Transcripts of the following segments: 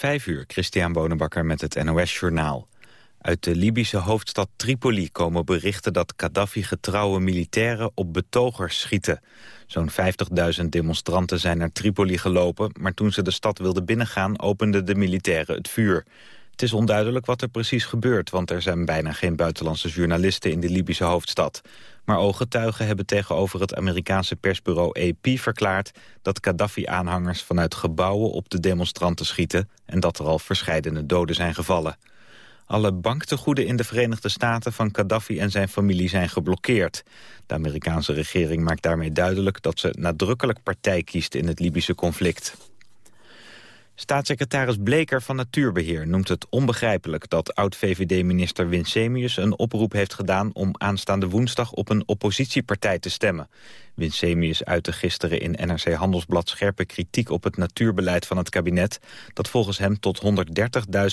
Vijf uur, Christian Bonenbakker met het NOS Journaal. Uit de Libische hoofdstad Tripoli komen berichten dat Gaddafi-getrouwe militairen op betogers schieten. Zo'n 50.000 demonstranten zijn naar Tripoli gelopen, maar toen ze de stad wilden binnengaan openden de militairen het vuur. Het is onduidelijk wat er precies gebeurt, want er zijn bijna geen buitenlandse journalisten in de Libische hoofdstad. Maar ooggetuigen hebben tegenover het Amerikaanse persbureau AP verklaard dat Gaddafi-aanhangers vanuit gebouwen op de demonstranten schieten en dat er al verscheidene doden zijn gevallen. Alle banktegoeden in de Verenigde Staten van Gaddafi en zijn familie zijn geblokkeerd. De Amerikaanse regering maakt daarmee duidelijk dat ze nadrukkelijk partij kiest in het Libische conflict. Staatssecretaris Bleker van Natuurbeheer noemt het onbegrijpelijk dat oud-VVD-minister Winsemius een oproep heeft gedaan om aanstaande woensdag op een oppositiepartij te stemmen. Winsemius uitte gisteren in NRC Handelsblad scherpe kritiek op het natuurbeleid van het kabinet, dat volgens hem tot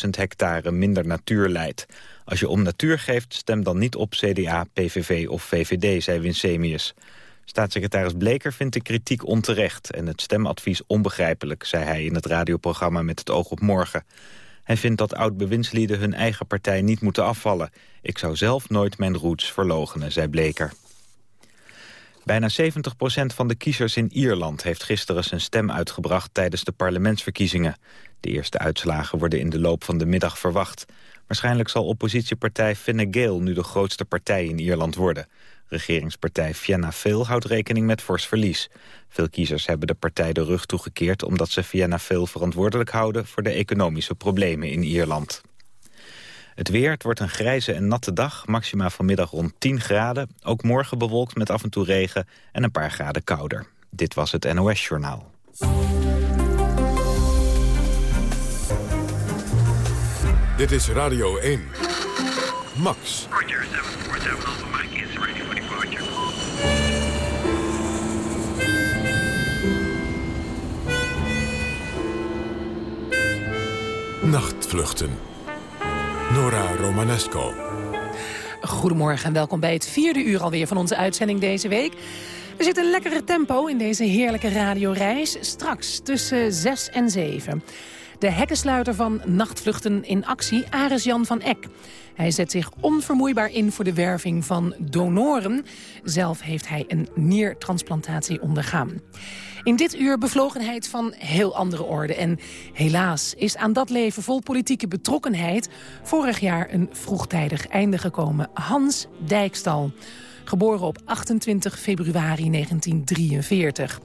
130.000 hectare minder natuur leidt. Als je om natuur geeft, stem dan niet op CDA, PVV of VVD, zei Winsemius. Staatssecretaris Bleker vindt de kritiek onterecht en het stemadvies onbegrijpelijk, zei hij in het radioprogramma Met het oog op morgen. Hij vindt dat oud-bewindslieden hun eigen partij niet moeten afvallen. Ik zou zelf nooit mijn roots verlogenen, zei Bleker. Bijna 70% van de kiezers in Ierland heeft gisteren zijn stem uitgebracht tijdens de parlementsverkiezingen. De eerste uitslagen worden in de loop van de middag verwacht. Waarschijnlijk zal oppositiepartij Fine Gael nu de grootste partij in Ierland worden. Regeringspartij Fianna Fáil houdt rekening met fors verlies. Veel kiezers hebben de partij de rug toegekeerd... omdat ze Fianna Fáil verantwoordelijk houden... voor de economische problemen in Ierland. Het weer, het wordt een grijze en natte dag. Maxima vanmiddag rond 10 graden. Ook morgen bewolkt met af en toe regen en een paar graden kouder. Dit was het NOS Journaal. Dit is Radio 1. Max. Nachtvluchten. Nora Romanesco. Goedemorgen en welkom bij het vierde uur alweer van onze uitzending deze week. Er zit een lekkere tempo in deze heerlijke radioreis. Straks tussen 6 en 7. De hekkensluiter van Nachtvluchten in actie, Aris Jan van Eck. Hij zet zich onvermoeibaar in voor de werving van donoren. Zelf heeft hij een niertransplantatie ondergaan. In dit uur bevlogenheid van heel andere orde. En helaas is aan dat leven vol politieke betrokkenheid... vorig jaar een vroegtijdig einde gekomen. Hans Dijkstal geboren op 28 februari 1943.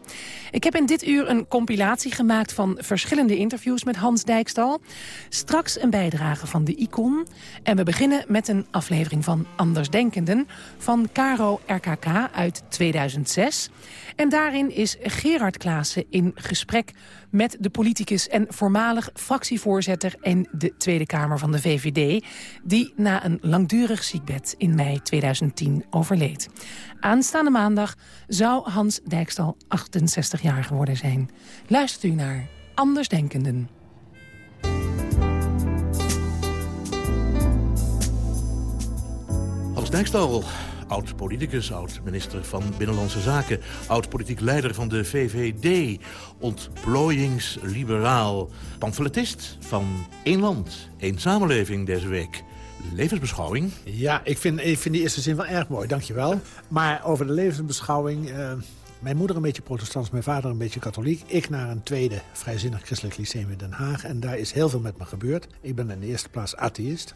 Ik heb in dit uur een compilatie gemaakt van verschillende interviews met Hans Dijkstal. Straks een bijdrage van de Icon. En we beginnen met een aflevering van Andersdenkenden van Caro RKK uit 2006. En daarin is Gerard Klaassen in gesprek met de politicus en voormalig fractievoorzitter in de Tweede Kamer van de VVD... die na een langdurig ziekbed in mei 2010 overleed. Aanstaande maandag zou Hans Dijkstal 68 jaar geworden zijn. Luistert u naar Andersdenkenden. Hans Dijkstal oud-politicus, oud-minister van Binnenlandse Zaken... oud-politiek leider van de VVD, ontplooiingsliberaal... pamfletist van één land, één samenleving deze week levensbeschouwing. Ja, ik vind, ik vind die eerste zin wel erg mooi, dankjewel. Maar over de levensbeschouwing... Uh, mijn moeder een beetje protestants, mijn vader een beetje katholiek. Ik naar een tweede vrijzinnig christelijk lyceum in Den Haag. En daar is heel veel met me gebeurd. Ik ben in de eerste plaats atheïst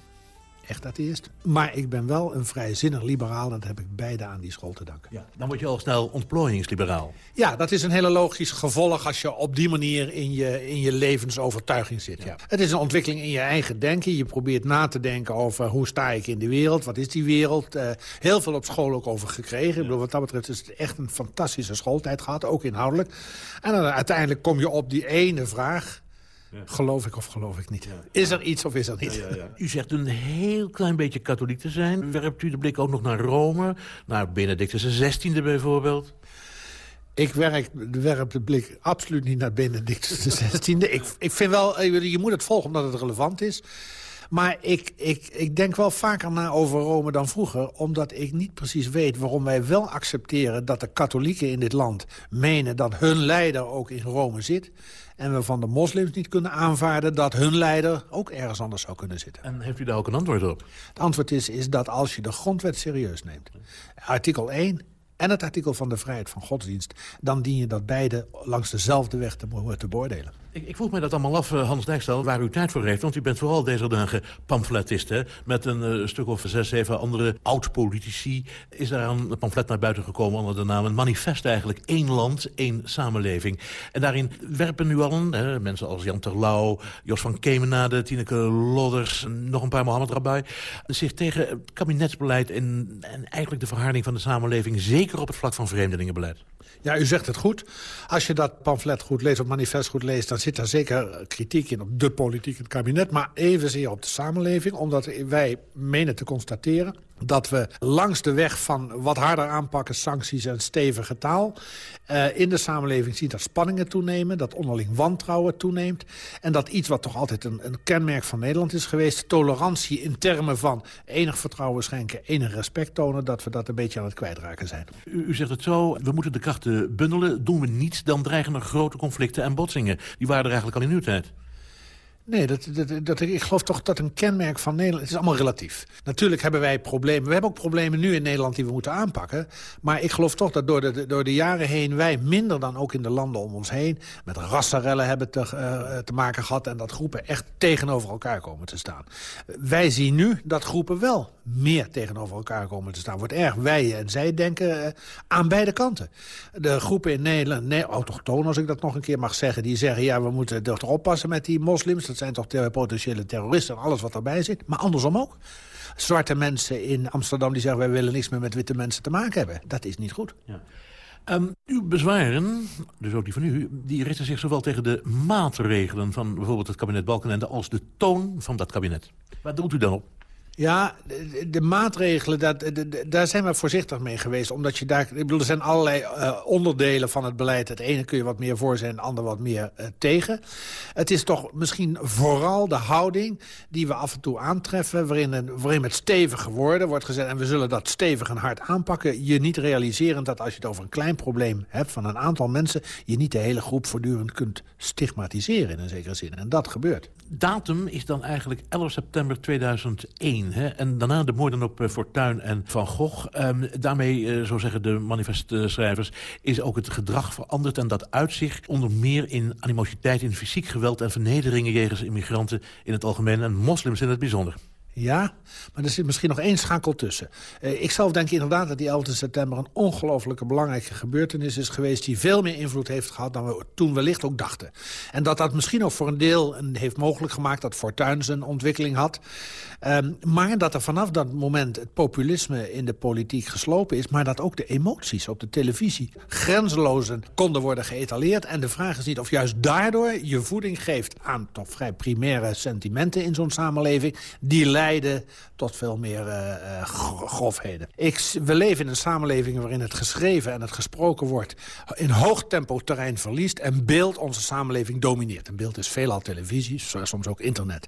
echt atheïst. Maar ik ben wel een vrijzinnig liberaal en dat heb ik beide aan die school te danken. Ja, dan word je al snel ontplooiingsliberaal. Ja, dat is een hele logisch gevolg als je op die manier in je, in je levensovertuiging zit. Ja. Het is een ontwikkeling in je eigen denken. Je probeert na te denken over hoe sta ik in de wereld, wat is die wereld. Uh, heel veel op school ook over gekregen. Ik bedoel, wat dat betreft is het echt een fantastische schooltijd gehad, ook inhoudelijk. En dan uiteindelijk kom je op die ene vraag Geloof ik of geloof ik niet? Is er iets of is er niet? U zegt een heel klein beetje katholiek te zijn. Werpt u de blik ook nog naar Rome? Naar Benedictus XVI bijvoorbeeld? Ik werk, werp de blik absoluut niet naar Benedictus XVI. ik, ik vind wel, eh, je moet het volgen omdat het relevant is. Maar ik, ik, ik denk wel vaker na over Rome dan vroeger... omdat ik niet precies weet waarom wij wel accepteren... dat de katholieken in dit land menen dat hun leider ook in Rome zit... En we van de moslims niet kunnen aanvaarden dat hun leider ook ergens anders zou kunnen zitten. En heeft u daar ook een antwoord op? Het antwoord is, is dat als je de grondwet serieus neemt... artikel 1 en het artikel van de vrijheid van godsdienst... dan dien je dat beide langs dezelfde weg te, te beoordelen. Ik, ik vroeg mij dat allemaal af, eh, Hans Dijkstal, waar u tijd voor heeft. Want u bent vooral deze dagen pamfletist, hè? Met een uh, stuk of zes, zeven andere oud-politici... is daar een pamflet naar buiten gekomen onder de naam... een manifest eigenlijk, één land, één samenleving. En daarin werpen nu al hè, mensen als Jan Terlouw... Jos van Kemenade, Tineke Lodders, nog een paar Mohammed Rabai... zich tegen het kabinetsbeleid en, en eigenlijk de verharding van de samenleving... zeker op het vlak van vreemdelingenbeleid. Ja, u zegt het goed. Als je dat pamflet goed leest, of manifest goed leest... dan zit daar zeker kritiek in op de politiek, het kabinet... maar evenzeer op de samenleving, omdat wij menen te constateren dat we langs de weg van wat harder aanpakken, sancties en stevige taal... Uh, in de samenleving zien dat spanningen toenemen, dat onderling wantrouwen toeneemt... en dat iets wat toch altijd een, een kenmerk van Nederland is geweest... tolerantie in termen van enig vertrouwen schenken, enig respect tonen... dat we dat een beetje aan het kwijtraken zijn. U, u zegt het zo, we moeten de krachten bundelen. Doen we niets, dan dreigen er grote conflicten en botsingen. Die waren eigenlijk al in uw tijd. Nee, dat, dat, dat, ik geloof toch dat een kenmerk van Nederland... Het is allemaal relatief. Natuurlijk hebben wij problemen. We hebben ook problemen nu in Nederland die we moeten aanpakken. Maar ik geloof toch dat door de, door de jaren heen... wij minder dan ook in de landen om ons heen... met rassenrellen hebben te, uh, te maken gehad... en dat groepen echt tegenover elkaar komen te staan. Wij zien nu dat groepen wel meer tegenover elkaar komen te staan. Wordt erg wij en zij denken uh, aan beide kanten. De groepen in Nederland, nee, autochtoon als ik dat nog een keer mag zeggen... die zeggen, ja, we moeten toch oppassen met die moslims dat zijn toch potentiële terroristen en alles wat erbij zit. Maar andersom ook. Zwarte mensen in Amsterdam die zeggen... wij willen niks meer met witte mensen te maken hebben. Dat is niet goed. Ja. Um, uw bezwaren, dus ook die van u, die richten zich zowel tegen de maatregelen van bijvoorbeeld het kabinet Balkenende als de toon van dat kabinet. Waar doet u dan op? Ja, de, maatregelen, dat, daar zijn we voorzichtig mee geweest. Omdat je daar, ik bedoel, er zijn allerlei uh, onderdelen van het beleid. Het ene kun je wat meer voor zijn, het andere wat meer uh, tegen. Het is toch misschien vooral de houding die we af en toe aantreffen... waarin, waarin met stevige woorden wordt gezet... en we zullen dat stevig en hard aanpakken. Je niet realiseren dat als je het over een klein probleem hebt van een aantal mensen... je niet de hele groep voortdurend kunt stigmatiseren in een zekere zin. En dat gebeurt. Datum is dan eigenlijk 11 september 2001. Hè? En daarna de moorden op Fortuin en Van Gogh. Um, daarmee, uh, zo zeggen de manifestschrijvers, is ook het gedrag veranderd. En dat uitzicht onder meer in animositeit, in fysiek geweld en vernederingen jegens immigranten in het algemeen en moslims in het bijzonder. Ja, maar er zit misschien nog één schakel tussen. Uh, ik zelf denk inderdaad dat die 11 september een ongelooflijke belangrijke gebeurtenis is geweest... die veel meer invloed heeft gehad dan we toen wellicht ook dachten. En dat dat misschien ook voor een deel heeft mogelijk gemaakt... dat Fortuyn zijn ontwikkeling had. Um, maar dat er vanaf dat moment het populisme in de politiek geslopen is... maar dat ook de emoties op de televisie grenzeloos konden worden geëtaleerd. En de vraag is niet of juist daardoor je voeding geeft... aan toch vrij primaire sentimenten in zo'n samenleving... die leiden tot veel meer uh, grofheden. Ik, we leven in een samenleving waarin het geschreven en het gesproken wordt... in hoog tempo terrein verliest en beeld onze samenleving domineert. En beeld is veelal televisie, soms ook internet.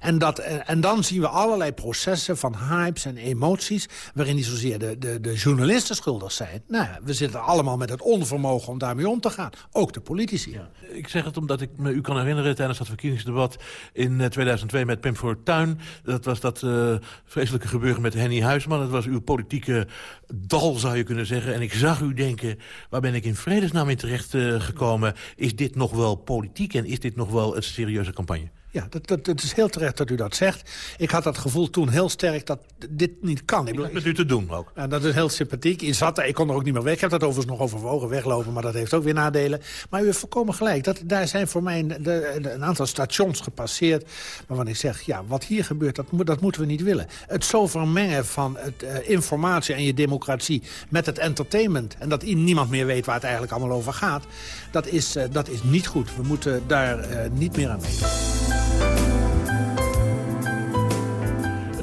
En, dat, en dan zien we allerlei processen van hypes en emoties... waarin niet zozeer de, de, journalisten schuldig zijn. Nou, we zitten allemaal met het onvermogen om daarmee om te gaan. Ook de politici. Ja. Ik zeg het omdat ik me u kan herinneren tijdens dat verkiezingsdebat... in 2002 met Pim Fortuyn. Dat was dat uh, vreselijke gebeuren met Henny Huisman. Dat was uw politieke dal, zou je kunnen zeggen. En ik zag u denken, waar ben ik in vredesnaam in terecht uh, gekomen? Is dit nog wel politiek en is dit nog wel een serieuze campagne? Ja, dat, dat, het is heel terecht dat u dat zegt. Ik had dat gevoel toen heel sterk dat dit niet kan. Ik bedoel, met u te doen ook. En dat is heel sympathiek. In zat, ik kon er ook niet meer weg. Ik heb dat overigens nog overwogen weglopen, maar dat heeft ook weer nadelen. Maar u heeft volkomen gelijk. Dat, daar zijn voor mij een, de, een aantal stations gepasseerd... waarvan ik zeg, ja, wat hier gebeurt, dat, dat moeten we niet willen. Het zo vermengen van het, uh, informatie en je democratie met het entertainment... en dat niemand meer weet waar het eigenlijk allemaal over gaat... dat is, uh, dat is niet goed. We moeten daar uh, niet meer aan meedoen.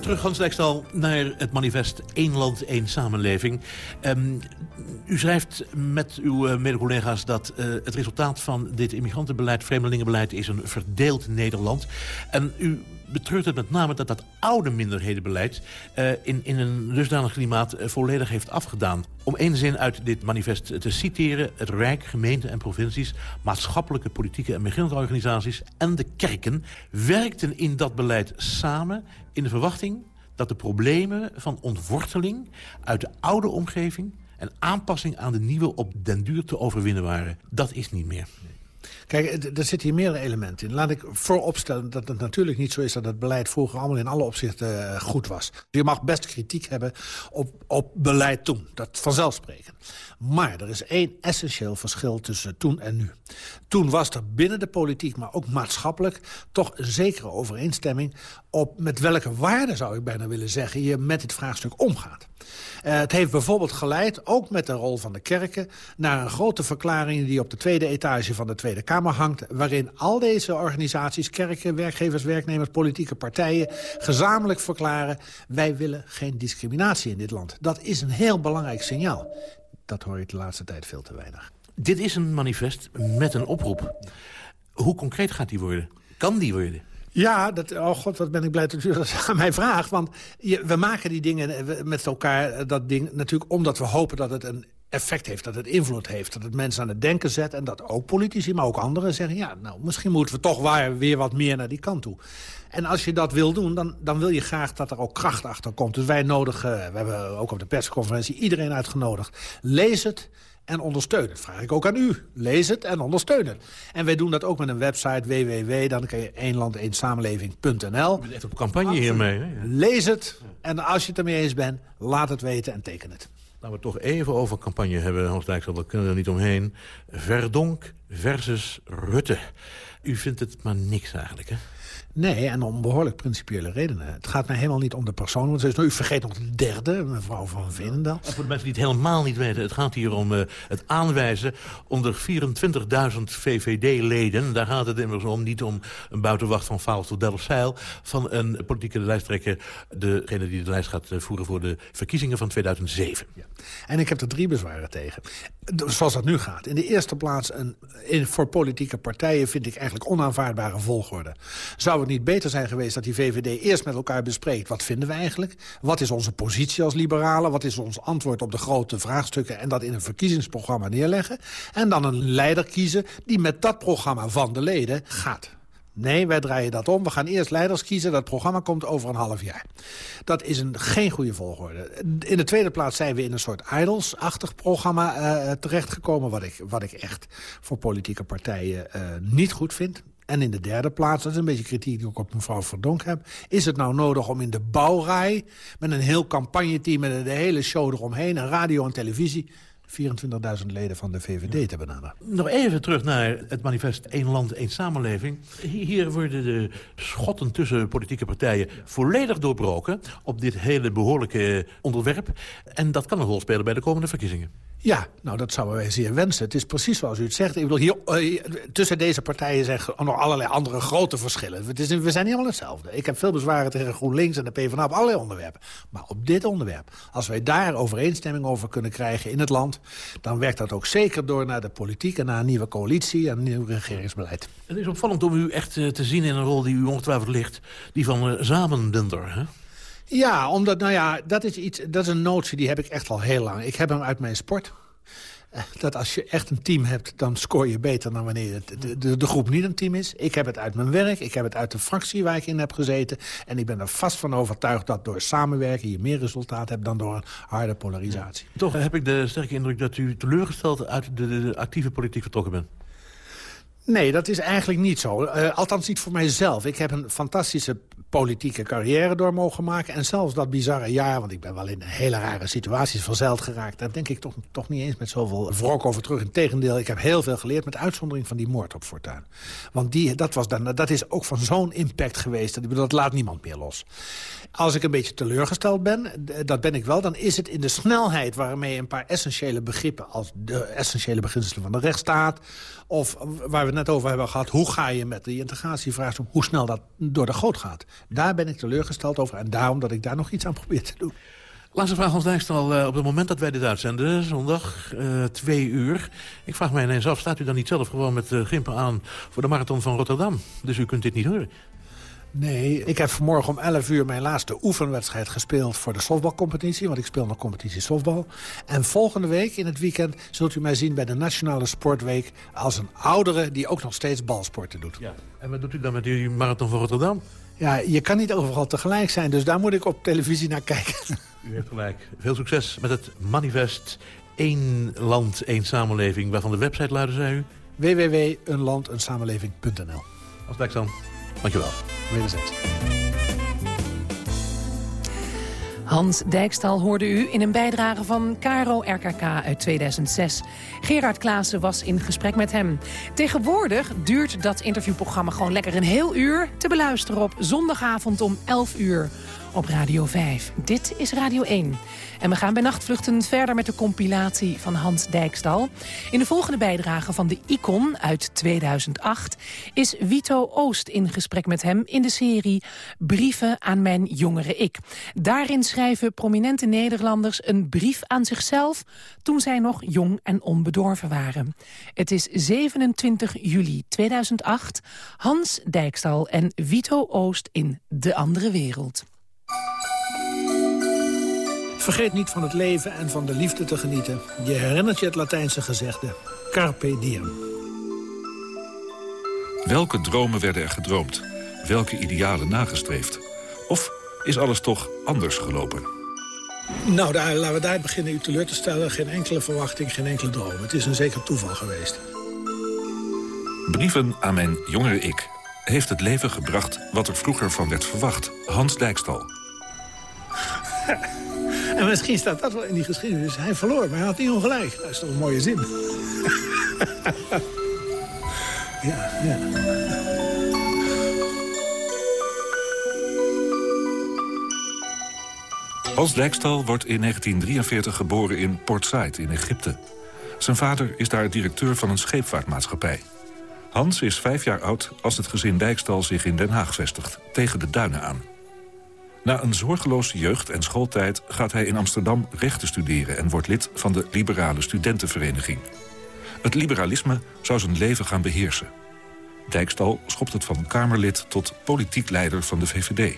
Terug, Hans Dijkstal, naar het manifest Eén Land, Één Samenleving. Um, u schrijft met uw uh, mede-collega's dat uh, het resultaat van dit immigrantenbeleid, vreemdelingenbeleid, is een verdeeld Nederland. En u betreurt het met name dat dat oude minderhedenbeleid... Uh, in, in een dusdanig klimaat uh, volledig heeft afgedaan. Om één zin uit dit manifest te citeren... het Rijk, gemeenten en provincies, maatschappelijke, politieke en migrantenorganisaties... en de kerken werkten in dat beleid samen in de verwachting dat de problemen van ontworteling uit de oude omgeving en aanpassing aan de nieuwe op den duur te overwinnen waren. Dat is niet meer. Kijk, er zitten hier meerdere elementen in. Laat ik vooropstellen dat het natuurlijk niet zo is... dat het beleid vroeger allemaal in alle opzichten uh, goed was. Je mag best kritiek hebben op, op beleid toen. Dat vanzelfsprekend. Maar er is één essentieel verschil tussen toen en nu. Toen was er binnen de politiek, maar ook maatschappelijk... toch een zekere overeenstemming op met welke waarden, zou ik bijna willen zeggen... je met dit vraagstuk omgaat. Uh, het heeft bijvoorbeeld geleid, ook met de rol van de kerken... naar een grote verklaring die op de tweede etage van de Tweede Kamer hangt... waarin al deze organisaties, kerken, werkgevers, werknemers, politieke partijen... gezamenlijk verklaren, wij willen geen discriminatie in dit land. Dat is een heel belangrijk signaal. Dat hoor je de laatste tijd veel te weinig. Dit is een manifest met een oproep. Hoe concreet gaat die worden? Kan die worden? Ja, dat, oh god, wat ben ik blij dat u dat aan mij vraagt. Want je, we maken die dingen met elkaar, eh, dat ding, natuurlijk omdat we hopen dat het een effect heeft, dat het invloed heeft. Dat het mensen aan het denken zet en dat ook politici, maar ook anderen zeggen... ja, nou, misschien moeten we toch waar, weer wat meer naar die kant toe. En als je dat wil doen, dan, dan wil je graag dat er ook kracht achter komt. Dus wij nodigen, we hebben ook op de persconferentie iedereen uitgenodigd. Lees het, en ondersteun het. Vraag ik ook aan u. Lees het en ondersteun het. En wij doen dat ook met een website www. Dan kan je eenland-eensamenleving.nl. Je echt op campagne hiermee. Hè? Lees het en als je het ermee eens bent, laat het weten en teken het. Laten we toch even over campagne hebben, Hans Dijksel. We kunnen er niet omheen. Verdonk versus Rutte. U vindt het maar niks eigenlijk, hè? Nee, en om behoorlijk principiële redenen. Het gaat mij helemaal niet om de persoon. Want is, nou, u vergeet nog de derde, mevrouw van Veenendaal. voor de mensen die het helemaal niet weten... het gaat hier om uh, het aanwijzen onder 24.000 VVD-leden. Daar gaat het immers om, niet om een buitenwacht van Vaal tot Delfzijl... van een politieke lijsttrekker, degene die de lijst gaat eh, voeren... voor de verkiezingen van 2007. Ja. En ik heb er drie bezwaren tegen. Zoals dat nu gaat. In de eerste plaats, een, in, voor politieke partijen vind ik eigenlijk onaanvaardbare volgorde. Zou niet beter zijn geweest dat die VVD eerst met elkaar bespreekt... wat vinden we eigenlijk? Wat is onze positie als liberalen? Wat is ons antwoord op de grote vraagstukken? En dat in een verkiezingsprogramma neerleggen. En dan een leider kiezen die met dat programma van de leden gaat. Nee, wij draaien dat om. We gaan eerst leiders kiezen. Dat programma komt over een half jaar. Dat is een, geen goede volgorde. In de tweede plaats zijn we in een soort idols-achtig programma uh, terechtgekomen... Wat ik, wat ik echt voor politieke partijen uh, niet goed vind. En in de derde plaats, dat is een beetje kritiek die ik op mevrouw Verdonk heb... is het nou nodig om in de bouwrij met een heel campagneteam... met de hele show eromheen, en radio en televisie... 24.000 leden van de VVD te benaderen. Nog even terug naar het manifest Eén Land, één Samenleving. Hier worden de schotten tussen politieke partijen volledig doorbroken... op dit hele behoorlijke onderwerp. En dat kan een rol spelen bij de komende verkiezingen. Ja, nou dat zouden wij zeer wensen. Het is precies zoals u het zegt. Ik bedoel, hier, uh, tussen deze partijen zijn nog allerlei andere grote verschillen. Het is, we zijn niet allemaal hetzelfde. Ik heb veel bezwaren tegen GroenLinks en de PvdA op allerlei onderwerpen. Maar op dit onderwerp, als wij daar overeenstemming over kunnen krijgen in het land... dan werkt dat ook zeker door naar de politiek en naar een nieuwe coalitie en een nieuw regeringsbeleid. Het is opvallend om u echt uh, te zien in een rol die u ongetwijfeld ligt. Die van uh, zamenbinder, hè? Ja, omdat, nou ja, dat is, iets, dat is een notie die heb ik echt al heel lang. Ik heb hem uit mijn sport. Eh, dat als je echt een team hebt, dan scoor je beter dan wanneer de, de, de, groep niet een team is. Ik heb het uit mijn werk, ik heb het uit de fractie waar ik in heb gezeten. En ik ben er vast van overtuigd dat door samenwerken je meer resultaat hebt dan door een harde polarisatie. Toch heb ik de sterke indruk dat u teleurgesteld uit de, de actieve politiek vertrokken bent. Nee, dat is eigenlijk niet zo. Uh, althans niet voor mijzelf. Ik heb een fantastische politieke carrière door mogen maken. En zelfs dat bizarre jaar, want ik ben wel in hele rare situaties verzeild geraakt. Daar denk ik toch, toch niet eens met zoveel wrok over terug. Integendeel, ik heb heel veel geleerd met uitzondering van die moord op Fortuin. Want die, dat, was dan, dat is ook van zo'n impact geweest. Dat, dat laat niemand meer los. Als ik een beetje teleurgesteld ben, dat ben ik wel... dan is het in de snelheid waarmee een paar essentiële begrippen... als de essentiële beginselen van de rechtsstaat... of waar we het net over hebben gehad... hoe ga je met de integratievraagstuk... hoe snel dat door de goot gaat. Daar ben ik teleurgesteld over en daarom dat ik daar nog iets aan probeer te doen. Laatste vraag, Hans Dijkstal. Uh, op het moment dat wij dit uitzenden, zondag, uh, twee uur... ik vraag mij ineens af, staat u dan niet zelf gewoon met uh, gimpen aan... voor de marathon van Rotterdam? Dus u kunt dit niet horen. Nee, ik heb vanmorgen om 11 uur mijn laatste oefenwedstrijd gespeeld... voor de softbalcompetitie, want ik speel nog competitie softbal. En volgende week, in het weekend, zult u mij zien bij de Nationale Sportweek... als een oudere die ook nog steeds balsporten doet. Ja. En wat doet u dan met die marathon van Rotterdam? Ja, je kan niet overal tegelijk zijn, dus daar moet ik op televisie naar kijken. U heeft gelijk. Veel succes met het manifest Eén Land, één Samenleving... waarvan de website luidde, zei u? www.eenlandeenssamenleving.nl Als Dankzij, dankjewel. Hans Dijkstal hoorde u in een bijdrage van Caro RKK uit 2006. Gerard Klaassen was in gesprek met hem. Tegenwoordig duurt dat interviewprogramma gewoon lekker een heel uur... te beluisteren op zondagavond om 11 uur op Radio 5. Dit is Radio 1. En we gaan bij Nachtvluchten verder met de compilatie van Hans Dijkstal. In de volgende bijdrage van de Icon uit 2008... is Vito Oost in gesprek met hem in de serie Brieven aan mijn jongere ik. Daarin schrijven prominente Nederlanders een brief aan zichzelf... toen zij nog jong en onbedorven waren. Het is 27 juli 2008. Hans Dijkstal en Vito Oost in De Andere Wereld. Vergeet niet van het leven en van de liefde te genieten. Je herinnert je het Latijnse gezegde. Carpe diem. Welke dromen werden er gedroomd? Welke idealen nagestreefd? Of is alles toch anders gelopen? Nou, daar, laten we daar beginnen u teleur te stellen. Geen enkele verwachting, geen enkele droom. Het is een zeker toeval geweest. Brieven aan mijn jongere ik. Heeft het leven gebracht wat er vroeger van werd verwacht. Hans Dijkstal. En misschien staat dat wel in die geschiedenis. Hij verloor, maar hij had niet ongelijk. Dat is toch een mooie zin. ja, ja. Hans Dijkstal wordt in 1943 geboren in Port Said in Egypte. Zijn vader is daar directeur van een scheepvaartmaatschappij. Hans is vijf jaar oud als het gezin Dijkstal zich in Den Haag vestigt, tegen de duinen aan. Na een zorgeloze jeugd- en schooltijd gaat hij in Amsterdam rechten studeren... en wordt lid van de Liberale Studentenvereniging. Het liberalisme zou zijn leven gaan beheersen. Dijkstal schopt het van Kamerlid tot politiek leider van de VVD.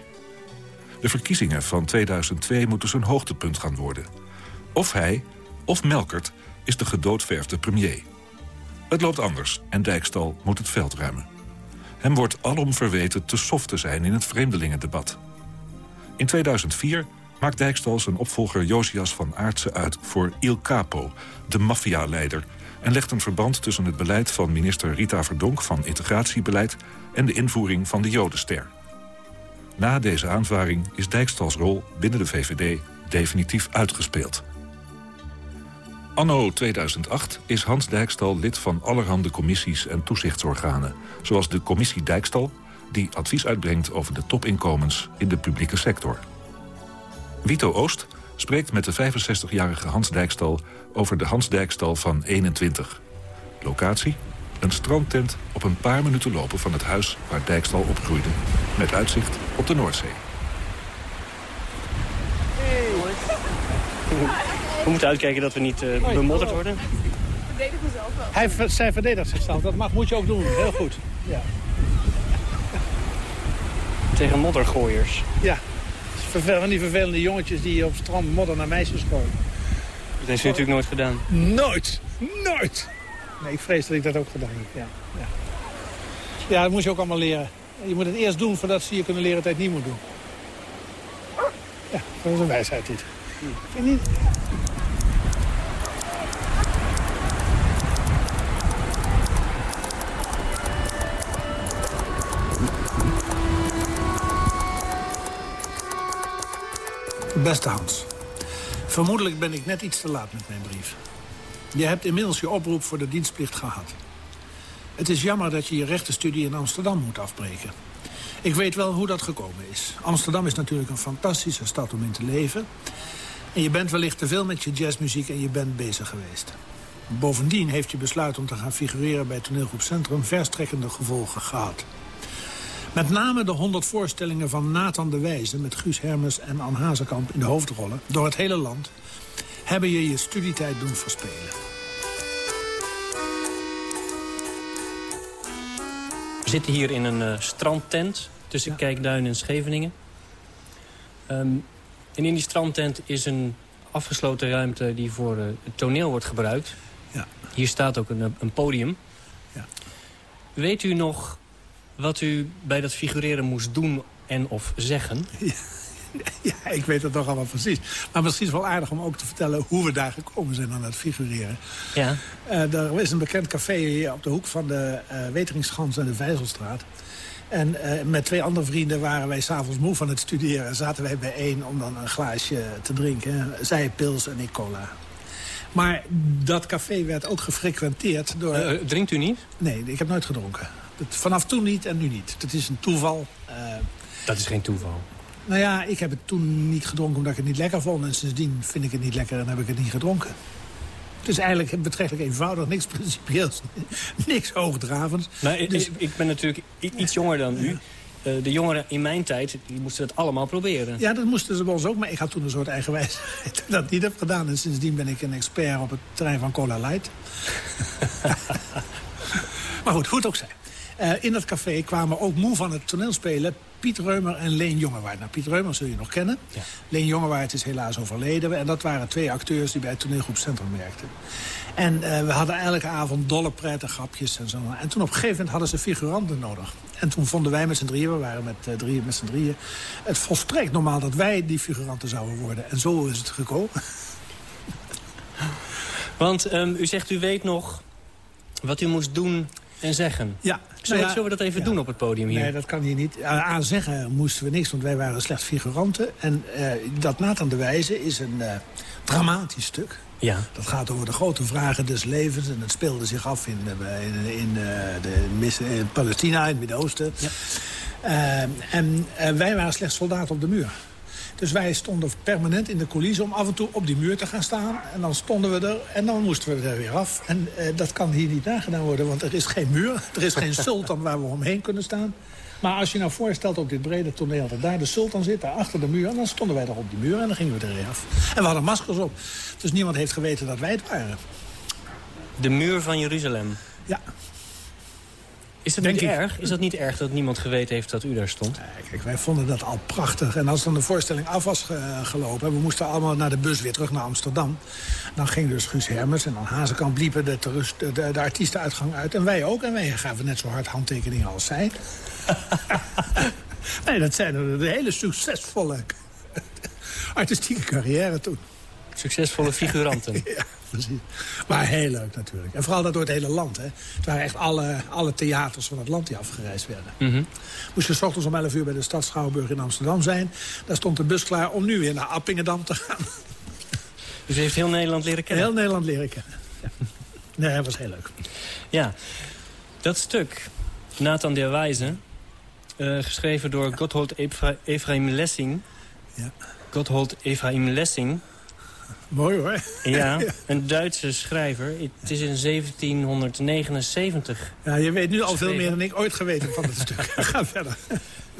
De verkiezingen van 2002 moeten zijn hoogtepunt gaan worden. Of hij, of Melkert, is de gedoodverfde premier. Het loopt anders en Dijkstal moet het veld ruimen. Hem wordt alom verweten te soft te zijn in het vreemdelingendebat. In 2004 maakt Dijkstal zijn opvolger Josias van Aartsen uit voor Il Capo, de maffialeider... en legt een verband tussen het beleid van minister Rita Verdonk van integratiebeleid... en de invoering van de Jodenster. Na deze aanvaring is Dijkstals rol binnen de VVD definitief uitgespeeld. Anno 2008 is Hans Dijkstal lid van allerhande commissies en toezichtsorganen... zoals de Commissie Dijkstal die advies uitbrengt over de topinkomens in de publieke sector. Vito Oost spreekt met de 65-jarige Hans Dijkstal over de Hans Dijkstal van 21. Locatie? Een strandtent op een paar minuten lopen van het huis waar Dijkstal opgroeide. Met uitzicht op de Noordzee. We moeten uitkijken dat we niet uh, bemodderd worden. Verdedig mezelf wel. Hij, zij verdedigt zichzelf. Dat mag, moet je ook doen. Heel goed. Ja tegen moddergooiers. Ja, van die vervelende jongetjes die op strand modder naar meisjes gooien. Dat heeft u natuurlijk nooit gedaan? Nooit, nooit. Nee, ik vrees dat ik dat ook gedaan heb, ja. Ja, ja dat moet je ook allemaal leren. Je moet het eerst doen voordat ze je kunnen leren dat je het niet moet doen. Ja, dat is een wijsheid dit. Vind je niet? Beste Hans, vermoedelijk ben ik net iets te laat met mijn brief. Je hebt inmiddels je oproep voor de dienstplicht gehad. Het is jammer dat je je rechtenstudie in Amsterdam moet afbreken. Ik weet wel hoe dat gekomen is. Amsterdam is natuurlijk een fantastische stad om in te leven. En je bent wellicht te veel met je jazzmuziek en je bent bezig geweest. Bovendien heeft je besluit om te gaan figureren bij toneelgroep Centrum... verstrekkende gevolgen gehad. Met name de 100 voorstellingen van Nathan de Wijze... met Guus Hermes en Anne Hazekamp in de hoofdrollen... door het hele land, hebben je je studietijd doen verspelen. We zitten hier in een uh, strandtent tussen ja. Kijkduin en Scheveningen. Um, en in die strandtent is een afgesloten ruimte die voor uh, het toneel wordt gebruikt. Ja. Hier staat ook een, een podium. Ja. Weet u nog wat u bij dat figureren moest doen en of zeggen? Ja. Ja, ik weet het nog allemaal precies. Maar misschien is het wel aardig om ook te vertellen hoe we daar gekomen zijn aan het figureren. Ja. Uh, er is een bekend café hier op de hoek van de uh, Weteringschans en de Vijzelstraat. En uh, met twee andere vrienden waren wij s'avonds moe van het studeren. Zaten wij bijeen om dan een glaasje te drinken. Zij pils en ik cola. Maar dat café werd ook gefrequenteerd door... Uh, drinkt u niet? Nee, ik heb nooit gedronken. Vanaf toen niet en nu niet. Het is een toeval. Uh, dat is geen toeval. Nou ja, ik heb het toen niet gedronken omdat ik het niet lekker vond. En sindsdien vind ik het niet lekker en heb ik het niet gedronken. Het is eigenlijk betrekkelijk eenvoudig, niks principieels, niks hoogdravends. Nou, dus... ik, ik, ben natuurlijk iets jonger dan u. Uh, de jongeren in mijn tijd, die moesten het allemaal proberen. Ja, dat moesten ze bij ons ook, maar ik had toen een soort eigenwijsheid dat niet heb gedaan. En sindsdien ben ik een expert op het terrein van Cola Light. maar goed, hoe het ook zij. Uh, in dat café kwamen ook moe van het toneelspelen Piet Reumer en Leen Jongewaard. Nou, Piet Reumer zul je nog kennen. Ja. Leen Jongewaard is helaas overleden. En dat waren twee acteurs die bij het toneelgroep Centrum werkten. En uh, we hadden elke avond dolle pret grapjes en zo. En toen op een gegeven moment hadden ze figuranten nodig. En toen vonden wij met z'n drieën, we waren met, uh, drieën, met z'n drieën... het volstrekt normaal dat wij die figuranten zouden worden. En zo is het gekomen. Want um, u zegt, u weet nog wat u moest doen en zeggen. Ja. Zullen, nou ja, zullen we dat even ja. doen op het podium hier? Nee, dat kan hier niet. Aan zeggen moesten we niks, want wij waren slechts figuranten. En uh, dat Nathan de Wijze is een uh, dramatisch stuk. Ja. Dat gaat over de grote vragen des levens. En het speelde zich af in, in, in, uh, de, in Palestina, in het Midden-Oosten. Ja. en wij waren slechts soldaten op de muur. Dus wij stonden permanent in de coulissen om af en toe op die muur te gaan staan. En dan stonden we er en dan moesten we er weer af. En uh, dat kan hier niet nagedaan worden, want er is geen muur. Er is geen sultan waar we omheen kunnen staan. Maar als je nou voorstelt op dit brede toneel dat daar de sultan zit, daar achter de muur... en dan stonden wij daar op die muur en dan gingen we er weer af. En we hadden maskers op. Dus niemand heeft geweten dat wij het waren. De muur van Jeruzalem? Ja. Is dat Denk niet ik. erg? Is dat niet erg dat niemand geweten heeft dat u daar stond? Kijk, wij vonden dat al prachtig. En als dan de voorstelling af was ge gelopen... we moesten allemaal naar de bus weer terug naar Amsterdam... dan ging dus Guus Hermes en dan Hazekamp liepen de, de, de, de artiestenuitgang uit. En wij ook. En wij gaven net zo hard handtekeningen als zij. nee, dat zijn een hele succesvolle artistieke carrière toen. Succesvolle figuranten. ja, precies. Maar heel leuk natuurlijk. En vooral dat door het hele land. Hè. Het waren echt alle, alle theaters van het land die afgereisd werden. Mm -hmm. Moest je s ochtends om 11 uur bij de stad Schouwburg in Amsterdam zijn. Daar stond de bus klaar om nu weer naar Appingedam te gaan. Dus u heeft heel Nederland leren kennen? Heel Nederland leren kennen. Ja. Nee, dat was heel leuk. Ja, dat stuk, Nathan der Wijze... Uh, geschreven door ja. Gotthold Ephraim Lessing... Ja. Gotthold Ephraim Lessing... Mooi hoor. Ja, een Duitse schrijver. Het is in 1779. Ja, je weet nu al veel meer dan ik ooit geweten van het stuk. Ga verder.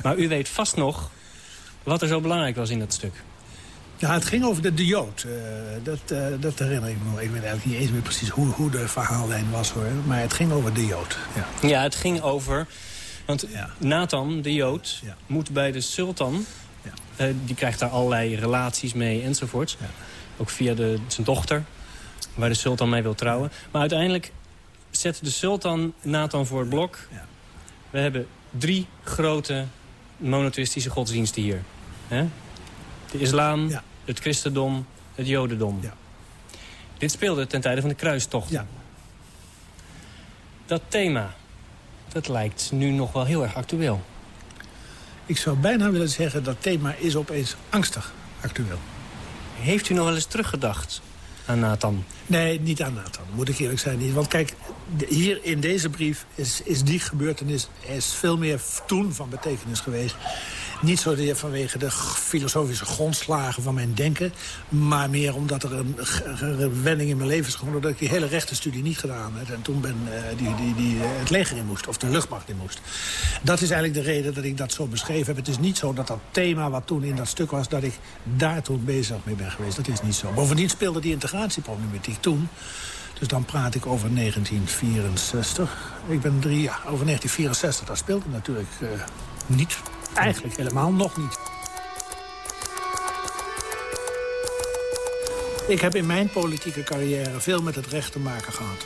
Maar u weet vast nog wat er zo belangrijk was in dat stuk. Ja, het ging over de Jood. Uh, dat, uh, dat herinner ik me nog. Ik weet eigenlijk niet eens meer precies hoe, hoe de verhaallijn was hoor. Maar het ging over de Jood. Ja, ja het ging over... Want ja. Nathan, de Jood, ja. moet bij de sultan... Uh, die krijgt daar allerlei relaties mee enzovoorts. Ook via de, zijn dochter, waar de sultan mee wil trouwen. Maar uiteindelijk zet de sultan Nathan voor het blok. Ja. We hebben drie grote monotheïstische godsdiensten hier. He? De islam, ja. het christendom, het jodendom. Ja. Dit speelde ten tijde van de kruistocht. Ja. Dat thema, dat lijkt nu nog wel heel erg actueel. Ik zou bijna willen zeggen dat thema is opeens angstig actueel. Heeft u nog wel eens teruggedacht aan Nathan? Nee, niet aan Nathan, moet ik eerlijk zijn. Want kijk, hier in deze brief is, is die gebeurtenis is veel meer toen van betekenis geweest. Niet zozeer vanwege de filosofische grondslagen van mijn denken... maar meer omdat er een, een wending in mijn leven is gekomen... dat ik die hele rechtenstudie niet gedaan heb. En toen ben uh, die, die, die, het leger in moest, of de luchtmacht in moest. Dat is eigenlijk de reden dat ik dat zo beschreven heb. Het is niet zo dat dat thema wat toen in dat stuk was... dat ik daar toen bezig mee ben geweest. Dat is niet zo. Bovendien speelde die integratieproblematiek toen... Dus dan praat ik over 1964. Ik ben drie jaar over 1964. Dat speelde natuurlijk uh, niet. Eigenlijk helemaal nog niet. Ik heb in mijn politieke carrière veel met het recht te maken gehad.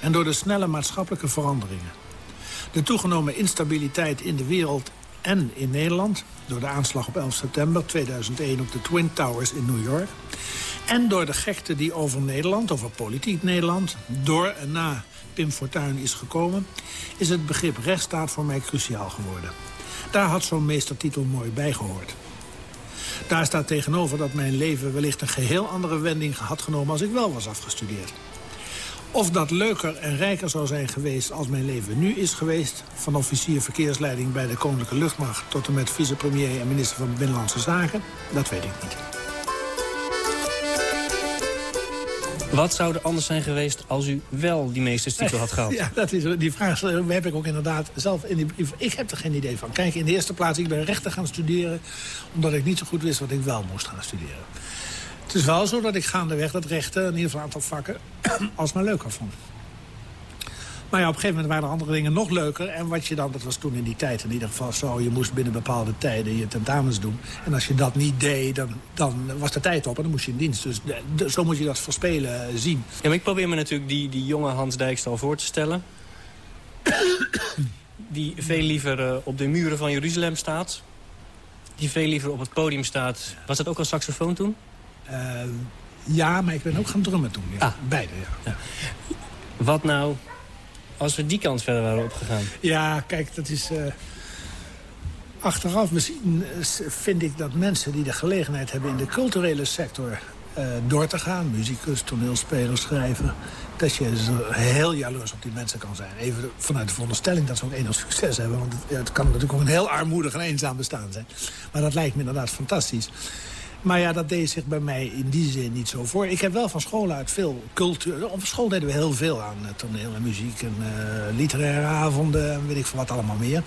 En door de snelle maatschappelijke veranderingen. De toegenomen instabiliteit in de wereld en in Nederland... door de aanslag op 11 september 2001 op de Twin Towers in New York... en door de gekte die over Nederland, over politiek Nederland... door en na Pim Fortuyn is gekomen... is het begrip rechtsstaat voor mij cruciaal geworden. Daar had zo'n meestertitel mooi bij gehoord. Daar staat tegenover dat mijn leven wellicht een geheel andere wending had genomen... als ik wel was afgestudeerd. Of dat leuker en rijker zou zijn geweest als mijn leven nu is geweest... van officier verkeersleiding bij de Koninklijke Luchtmacht... tot en met vicepremier en minister van Binnenlandse Zaken, dat weet ik niet. Wat zou er anders zijn geweest als u wel die meesterstitel had gehad? Ja, dat is, die vraag heb ik ook inderdaad zelf in die brief. Ik heb er geen idee van. Kijk, in de eerste plaats, ik ben rechten gaan studeren... omdat ik niet zo goed wist wat ik wel moest gaan studeren. Het is wel zo dat ik gaandeweg dat rechten, in ieder geval aantal vakken, alsmaar leuker vond. Maar ja, op een gegeven moment waren er andere dingen nog leuker. En wat je dan, dat was toen in die tijd in ieder geval zo... je moest binnen bepaalde tijden je tentamens doen. En als je dat niet deed, dan, dan was de tijd op en dan moest je in dienst. Dus zo moet je dat verspelen uh, zien. Ja, maar ik probeer me natuurlijk die, die jonge Hans Dijkstal voor te stellen. die veel liever uh, op de muren van Jeruzalem staat. Die veel liever op het podium staat. Was dat ook al saxofoon toen? Uh, ja, maar ik ben ook gaan drummen toen. Ja. Ah. Beide, ja. ja. Wat nou als we die kant verder waren opgegaan? Ja, kijk, dat is... Uh, achteraf misschien vind ik dat mensen die de gelegenheid hebben... in de culturele sector uh, door te gaan... muzikus, toneelspeler, schrijver... dat je heel jaloers op die mensen kan zijn. Even vanuit de veronderstelling dat ze ook enig succes hebben. Want het kan natuurlijk ook een heel armoedig en eenzaam bestaan zijn. Maar dat lijkt me inderdaad fantastisch. Maar ja, dat deed zich bij mij in die zin niet zo voor. Ik heb wel van school uit veel cultuur... Op school deden we heel veel aan uh, toneel en muziek en uh, literaire avonden... en weet ik veel wat allemaal meer.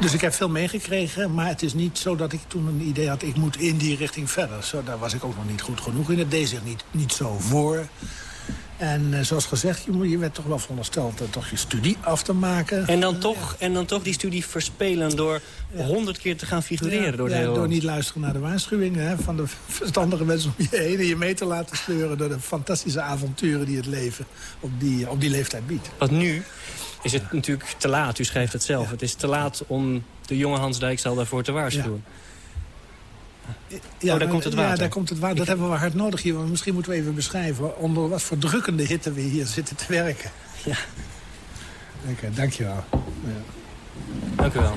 Dus ik heb veel meegekregen, maar het is niet zo dat ik toen een idee had... ik moet in die richting verder. Zo, daar was ik ook nog niet goed genoeg in. Het deed zich niet, niet zo voor. En uh, zoals gezegd, je, je werd toch wel verondersteld uh, toch je studie af te maken. En dan, toch, en dan toch die studie verspelen door honderd keer te gaan figureren. door, de ja, door niet luisteren naar de waarschuwingen hè, van de verstandige mensen om je heen. En je mee te laten sleuren door de fantastische avonturen die het leven op die, op die leeftijd biedt. Want nu is het natuurlijk te laat, u schrijft het zelf. Het is te laat om de jonge Hans Dijkstal daarvoor te waarschuwen. Ja, oh, daar komt het water. Ja, daar komt het water. Dat hebben we hard nodig hier. Want misschien moeten we even beschrijven... onder wat voor drukkende hitte we hier zitten te werken. Ja. Oké, okay, dankjewel. Ja. Dank u wel.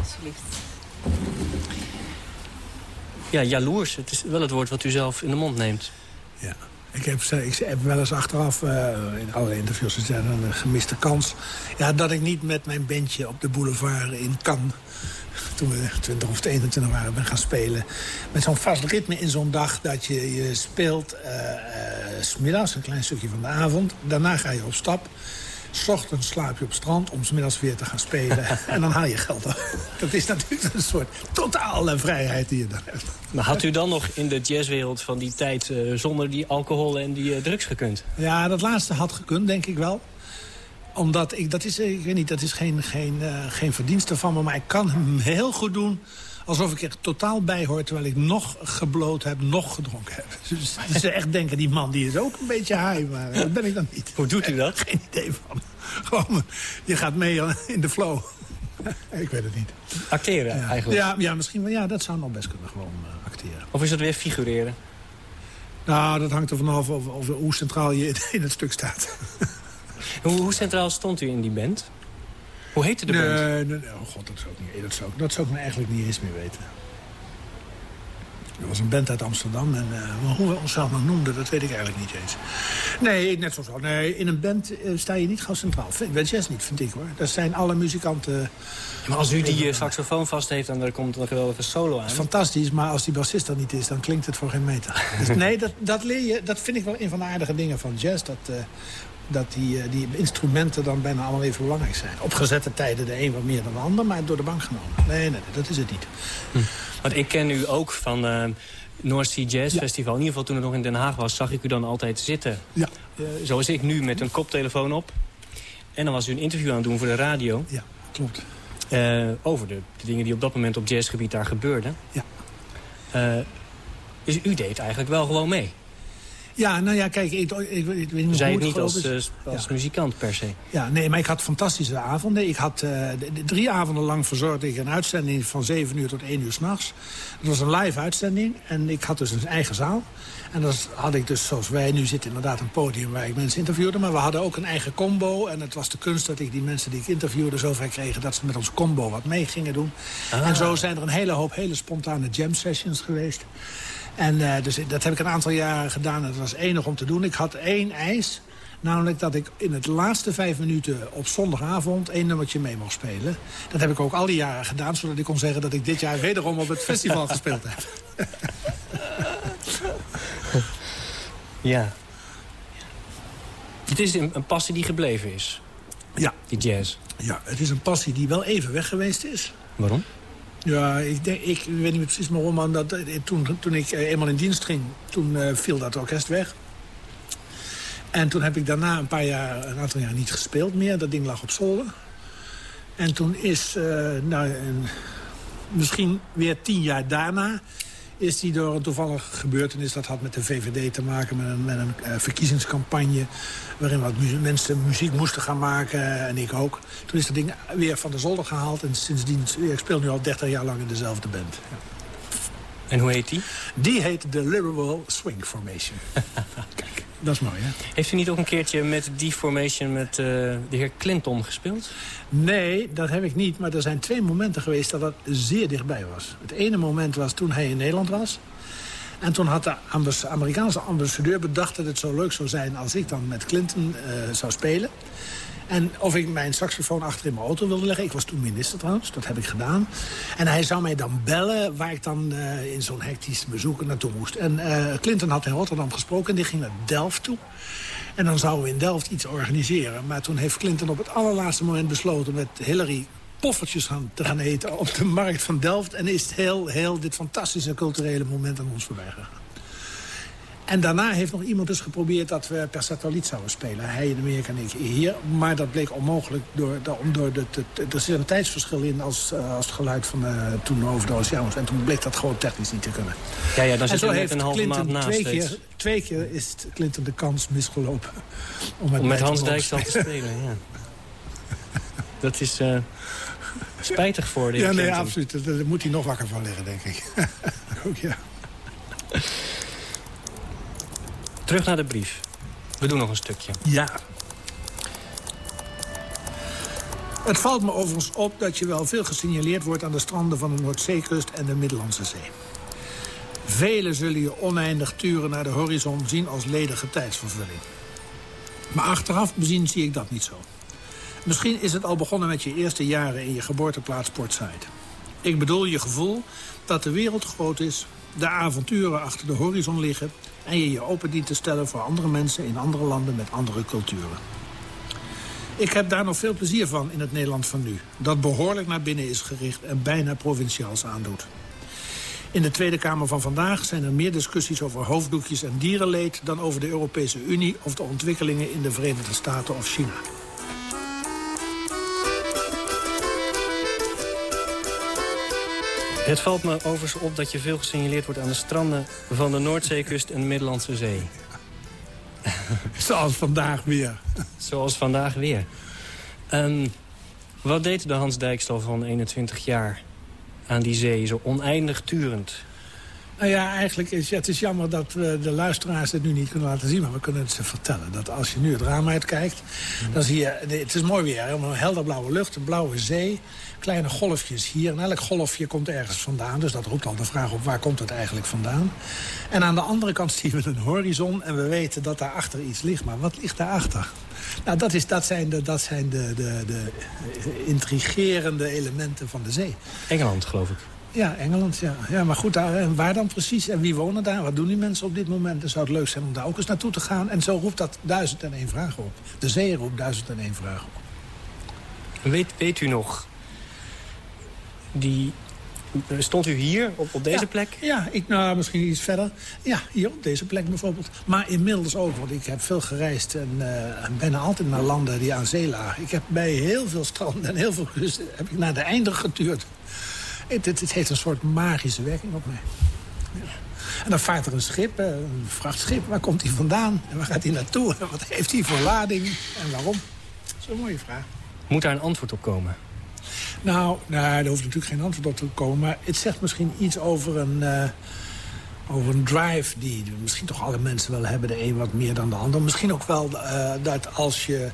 Ja, jaloers. Het is wel het woord wat u zelf in de mond neemt. Ja. Ik heb, ik heb wel eens achteraf uh, in alle interviews gezegd... een gemiste kans. Ja, dat ik niet met mijn bandje op de boulevard in Cannes toen we 20 of 21 waren, ben gaan spelen. Met zo'n vast ritme in zo'n dag dat je, je speelt uh, uh, smiddags, een klein stukje van de avond. Daarna ga je op stap. S ochtends slaap je op strand om smiddags weer te gaan spelen. en dan haal je geld. Dat is natuurlijk een soort totale vrijheid die je dan hebt. Maar had u dan nog in de jazzwereld van die tijd... Uh, zonder die alcohol en die drugs gekund? Ja, dat laatste had gekund, denk ik wel omdat ik, dat is, ik weet niet, dat is geen, geen, uh, geen verdienste van me. Maar ik kan hem heel goed doen alsof ik er totaal bij hoor... terwijl ik nog gebloot heb, nog gedronken heb. Dus ze echt denken, die man die is ook een beetje high. Maar dat ben ik dan niet. Hoe doet u dat? Geen idee van. Gewoon, je gaat mee in de flow. ik weet het niet. Acteren ja. eigenlijk? Ja, ja, misschien wel. Ja, dat zou nog best kunnen, gewoon uh, acteren. Of is dat weer figureren? Nou, dat hangt er vanaf of, of, hoe centraal je in het stuk staat. Hoe, hoe, centraal stond u in die band? Hoe heette de band? Nee, nee, oh god, dat zou, ik niet, dat, zou, dat zou ik me eigenlijk niet eens meer weten. Dat was een band uit Amsterdam. En uh, hoe we onszelf nog noemden, dat weet ik eigenlijk niet eens. Nee, net zoals Nee, in een band uh, sta je niet gauw centraal. Bij jazz niet, vind ik hoor. Dat zijn alle muzikanten... maar als u die uh, saxofoon vast heeft en er komt een geweldige solo aan... Fantastisch, maar als die bassist er niet is, dan klinkt het voor geen meter. dus nee, dat, dat leer je. Dat vind ik wel een van de aardige dingen van jazz. Dat, dat die, die instrumenten dan bijna allemaal even belangrijk zijn. Op gezette tijden de een wat meer dan de ander, maar door de bank genomen. Nee, nee, dat is het niet. Hm. Want ik ken u ook van uh, North Sea Jazz Festival. In ieder geval toen het nog in Den Haag was, zag ik u dan altijd zitten. Ja. Uh, zoals ik nu, met een koptelefoon op. En dan was u een interview aan het doen voor de radio. Ja, klopt. Uh, over de, de, dingen die op dat moment op jazzgebied daar gebeurden. Ja. dus u deed eigenlijk wel gewoon mee? Ja, nou ja, kijk, ik, ik, ik weet niet Zij hoe het niet als, is. als ja. muzikant per se? Ja, nee, maar ik had fantastische avonden. Ik had uh, de drie avonden lang verzorgde ik een uitzending van 7 uur tot 1 uur s'nachts. Het was een live uitzending en ik had dus een eigen zaal. En dan had ik dus, zoals wij nu zitten, inderdaad een podium waar ik mensen interviewde. Maar we hadden ook een eigen combo. En het was de kunst dat ik die mensen die ik interviewde zover kreeg... dat ze met ons combo wat mee gingen doen. Ah. En zo zijn er een hele hoop hele spontane jam sessions geweest. En uh, dus dat heb ik een aantal jaren gedaan. Het was enig om te doen. Ik had één eis. Namelijk dat ik in het laatste vijf minuten op zondagavond één nummertje mee mocht spelen. Dat heb ik ook al die jaren gedaan, zodat ik kon zeggen dat ik dit jaar wederom op het festival gespeeld heb. ja. Het is een, een passie die gebleven is. Ja. Die jazz. Ja, het is een passie die wel even weg geweest is. Waarom? Ja, ik, denk, ik weet niet precies waarom, maar dat, toen, toen ik eenmaal in dienst ging... toen uh, viel dat orkest weg. En toen heb ik daarna een paar jaar, een aantal jaar niet gespeeld meer. Dat ding lag op zolder. En toen is, nou, een, misschien weer tien jaar daarna is die door een toevallige gebeurtenis... dat had met de VVD te maken, met een, met een uh, verkiezingscampagne... waarin wat mu mensen muziek moesten gaan maken, en ik ook. Toen is dat ding weer van de zolder gehaald... en sindsdien, ik speel nu al 30 jaar lang in dezelfde band. Ja. En hoe heet die? Die heet de Liberal Swing Formation. Kijk, dat is mooi, hè? Heeft u niet ook een keertje met die formation met uh, de heer Clinton gespeeld? Nee, dat heb ik niet. Maar er zijn twee momenten geweest dat dat zeer dichtbij was. Het ene moment was toen hij in Nederland was. En toen had de Amerikaanse ambassadeur bedacht dat het zo leuk zou zijn... als ik dan met Clinton uh, zou spelen. En of ik mijn saxofoon achter in mijn auto wilde leggen. Ik was toen minister trouwens, dat heb ik gedaan. En hij zou mij dan bellen waar ik dan uh, in zo'n hectisch bezoek naartoe moest. En uh, Clinton had in Rotterdam gesproken en die ging naar Delft toe. En dan zouden we in Delft iets organiseren. Maar toen heeft Clinton op het allerlaatste moment besloten met Hillary poffertjes gaan, te gaan eten op de markt van Delft. En is heel, heel dit fantastische culturele moment aan ons voorbij gegaan. En daarna heeft nog iemand dus geprobeerd dat we per satelliet zouden spelen. Hij in Amerika en ik hier. Maar dat bleek onmogelijk. Door, door de, de, er zit een tijdsverschil in als, als het geluid van uh, toen over de oceaan was. En toen bleek dat gewoon technisch niet te kunnen. Ja, ja dan zit en zo heeft een halve Clinton maand naast twee steeds. keer, twee keer is Clinton de kans misgelopen. Om met, Om met Hans Dijkstal te spelen. ja. Dat is uh, spijtig voor de Ja, nee, Clinton. absoluut. Daar moet hij nog wakker van liggen, denk ik. Ook ja. Terug naar de brief. We doen nog een stukje. Ja. Het valt me overigens op dat je wel veel gesignaleerd wordt... aan de stranden van de Noordzeekust en de Middellandse Zee. Velen zullen je oneindig turen naar de horizon zien als ledige tijdsvervulling. Maar achteraf bezien zie ik dat niet zo. Misschien is het al begonnen met je eerste jaren in je geboorteplaats Portside. Ik bedoel je gevoel dat de wereld groot is... de avonturen achter de horizon liggen... en je je open dient te stellen voor andere mensen in andere landen met andere culturen. Ik heb daar nog veel plezier van in het Nederland van nu. Dat behoorlijk naar binnen is gericht en bijna provinciaals aandoet. In de Tweede Kamer van vandaag zijn er meer discussies over hoofddoekjes en dierenleed... dan over de Europese Unie of de ontwikkelingen in de Verenigde Staten of China. Het valt me overigens op dat je veel gesignaleerd wordt aan de stranden van de Noordzeekust en de Middellandse Zee. Zoals vandaag weer. Zoals vandaag weer. Um, wat deed de Hans Dijkstal van 21 jaar aan die zee, zo oneindig turend? Nou ja, eigenlijk is het is jammer dat we de luisteraars het nu niet kunnen laten zien. Maar we kunnen het ze vertellen. Dat als je nu het raam uitkijkt, dan zie je... Het is mooi weer, helemaal helderblauwe lucht, een blauwe zee. Kleine golfjes hier. En elk golfje komt ergens vandaan. Dus dat roept al de vraag op waar komt het eigenlijk vandaan. En aan de andere kant zien we een horizon. En we weten dat daarachter iets ligt. Maar wat ligt daarachter? Nou, dat, is, dat zijn, de, dat zijn de, de, de intrigerende elementen van de zee. Engeland, geloof ik. Ja, Engeland, ja. ja maar goed, daar, en waar dan precies? En wie wonen daar? Wat doen die mensen op dit moment? Dan zou het leuk zijn om daar ook eens naartoe te gaan. En zo roept dat duizend en één vragen op. De zee roept duizend en één vragen op. Weet, weet u nog... Die, stond u hier, op, op deze plek? Ja, ik, nou, misschien iets verder. Ja, hier op deze plek bijvoorbeeld. Maar inmiddels ook, want ik heb veel gereisd... en uh, bijna altijd naar landen die aan zee lagen. Ik heb bij heel veel stranden en heel veel kusten... heb ik naar de einde getuurd. Het, het, het, heeft een soort magische werking op mij. Ja. En dan vaart er een schip, eh, een vrachtschip. Waar komt hij vandaan? En waar gaat hij naartoe? En wat heeft hij voor lading? En waarom? Dat is een mooie vraag. Moet daar een antwoord op komen? Nou, nou, daar hoeft natuurlijk geen antwoord op te komen. Maar het zegt misschien iets over een, uh, over een drive die misschien toch alle mensen wel hebben. De een wat meer dan de ander. Misschien ook wel uh, dat als je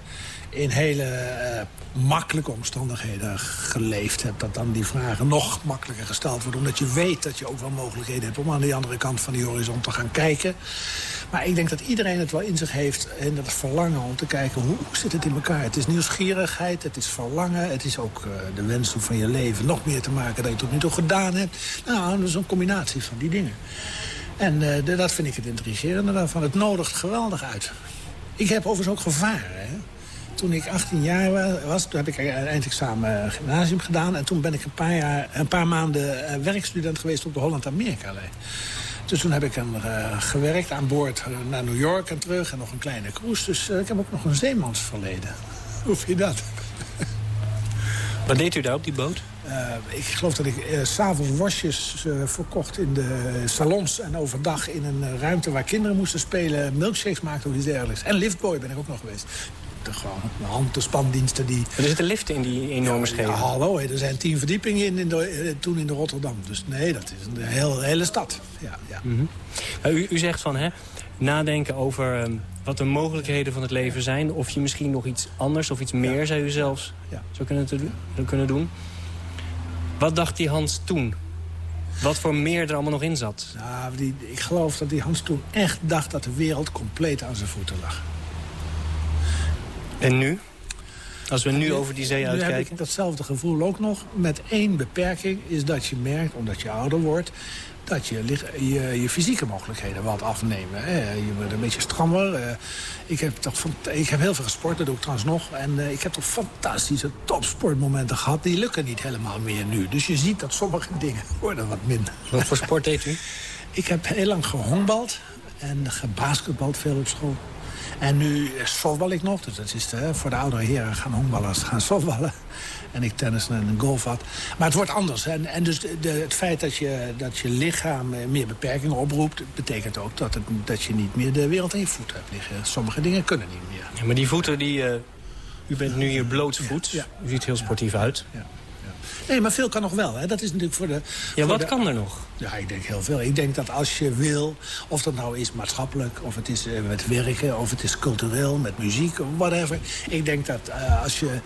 in hele uh, makkelijke omstandigheden geleefd hebt... dat dan die vragen nog makkelijker gesteld worden. Omdat je weet dat je ook wel mogelijkheden hebt om aan de andere kant van die horizon te gaan kijken. Maar ik denk dat iedereen het wel in zich heeft en dat verlangen om te kijken hoe, zit het in elkaar. Het is nieuwsgierigheid, het is verlangen, het is ook uh, de wens om van je leven nog meer te maken dan je tot nu toe gedaan hebt. Nou, dat is een combinatie van die dingen. En uh, dat vind ik het intrigerende daarvan. Het nodigt geweldig uit. Ik heb overigens ook gevaren. Hè? Toen ik 18 jaar was, toen heb ik eindexamen gymnasium gedaan. En toen ben ik een paar, jaar, een paar maanden uh, werkstudent geweest op de Holland-Amerika-lijn. Dus toen heb ik een, uh, gewerkt aan boord naar New York en terug. En nog een kleine cruise. Dus uh, ik heb ook nog een zeemansverleden. Hoe vind je dat? Wat deed u daar op die boot? Uh, ik geloof dat ik uh, s'avonds wasjes uh, verkocht in de salons... en overdag in een ruimte waar kinderen moesten spelen... milkshakes maakte of iets dergelijks. En liftboy ben ik ook nog geweest. Gewoon hand- de spandiensten die... Er zitten liften in die enorme schepen. Ja, hallo, er zijn tien verdiepingen in, in de, toen in de Rotterdam. Dus nee, dat is een hele, hele stad. Ja, ja. Mm -hmm. u, u, zegt van, hè, nadenken over um, wat de mogelijkheden van het leven zijn... of je misschien nog iets anders of iets meer, ja. zou u zelfs ja. zou kunnen, te doen, zou kunnen doen. Wat dacht die Hans toen? Wat voor meer er allemaal nog in zat? Nou, die, ik geloof dat die Hans toen echt dacht dat de wereld compleet aan zijn voeten lag. En nu? Als we nu, nu over die zee uitkijken? Heb ik datzelfde gevoel ook nog. Met één beperking is dat je merkt, omdat je ouder wordt... dat je, je, je fysieke mogelijkheden wat afnemen. Hè. Je wordt een beetje strammer. Ik heb, toch, ik heb heel veel gesport, dat doe ik trouwens nog. En ik heb toch fantastische topsportmomenten gehad. Die lukken niet helemaal meer nu. Dus je ziet dat sommige dingen worden wat minder. Wat voor sport deed u? Ik heb heel lang gehongbald en gebasketbald veel op school. En nu softbal ik nog. Dus dat is de, voor de oudere heren gaan honkballers gaan softballen. En ik tennis en golf had. Maar het wordt anders. En, en dus de, het feit dat je, dat je lichaam meer beperkingen oproept... betekent ook dat, het, dat je niet meer de wereld aan je voeten hebt liggen. Sommige dingen kunnen niet meer. Ja, maar die voeten, die, uh, u bent nu hier blootsvoets. Ja, ja. U ziet heel sportief uit. Ja. Nee, maar veel kan nog wel. Hè. Dat is natuurlijk voor de... Ja, wat de... kan er nog? Ja, ik denk heel veel. Ik denk dat als je wil, of dat nou is maatschappelijk... of het is uh, met werken, of het is cultureel, met muziek, whatever. Ik denk dat uh, als je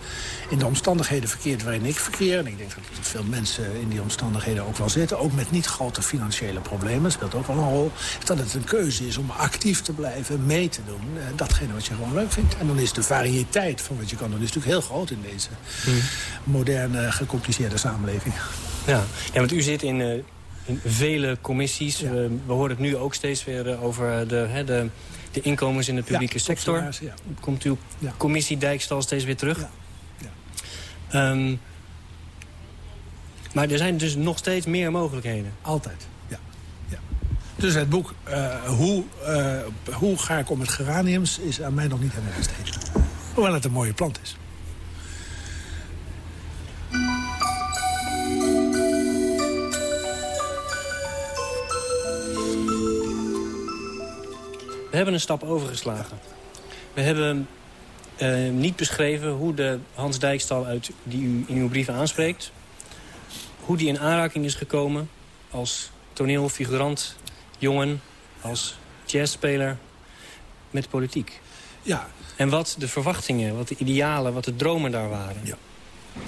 in de omstandigheden verkeert waarin ik verkeer... en ik denk dat veel mensen in die omstandigheden ook wel zitten... ook met niet grote financiële problemen, speelt ook wel een rol... dat het een keuze is om actief te blijven, mee te doen. Uh, datgene wat je gewoon leuk vindt. En dan is de variëteit van wat je kan doen is natuurlijk heel groot in deze hmm. moderne, gecompliceerde samenleving. Ja, ja want u zit in, uh, in vele commissies. Ja. We, we horen het nu ook steeds weer uh, over de, hè, de, de inkomens in de publieke ja, sector. Ja. Komt uw commissie Dijkstal steeds weer terug? Um, maar er zijn dus nog steeds meer mogelijkheden. Altijd, ja. ja. Dus het boek uh, hoe, hoe ga ik om met geraniums is aan mij nog niet helemaal besteed. Hoewel het een mooie plant is. We hebben een stap overgeslagen. We hebben uh, niet beschreven hoe de Hans Dijkstal uit, die u in uw brieven aanspreekt... hoe die in aanraking is gekomen als toneelfigurant, jongen, als jazzspeler met politiek. Ja. En wat de verwachtingen, wat de idealen, wat de dromen daar waren. Ja.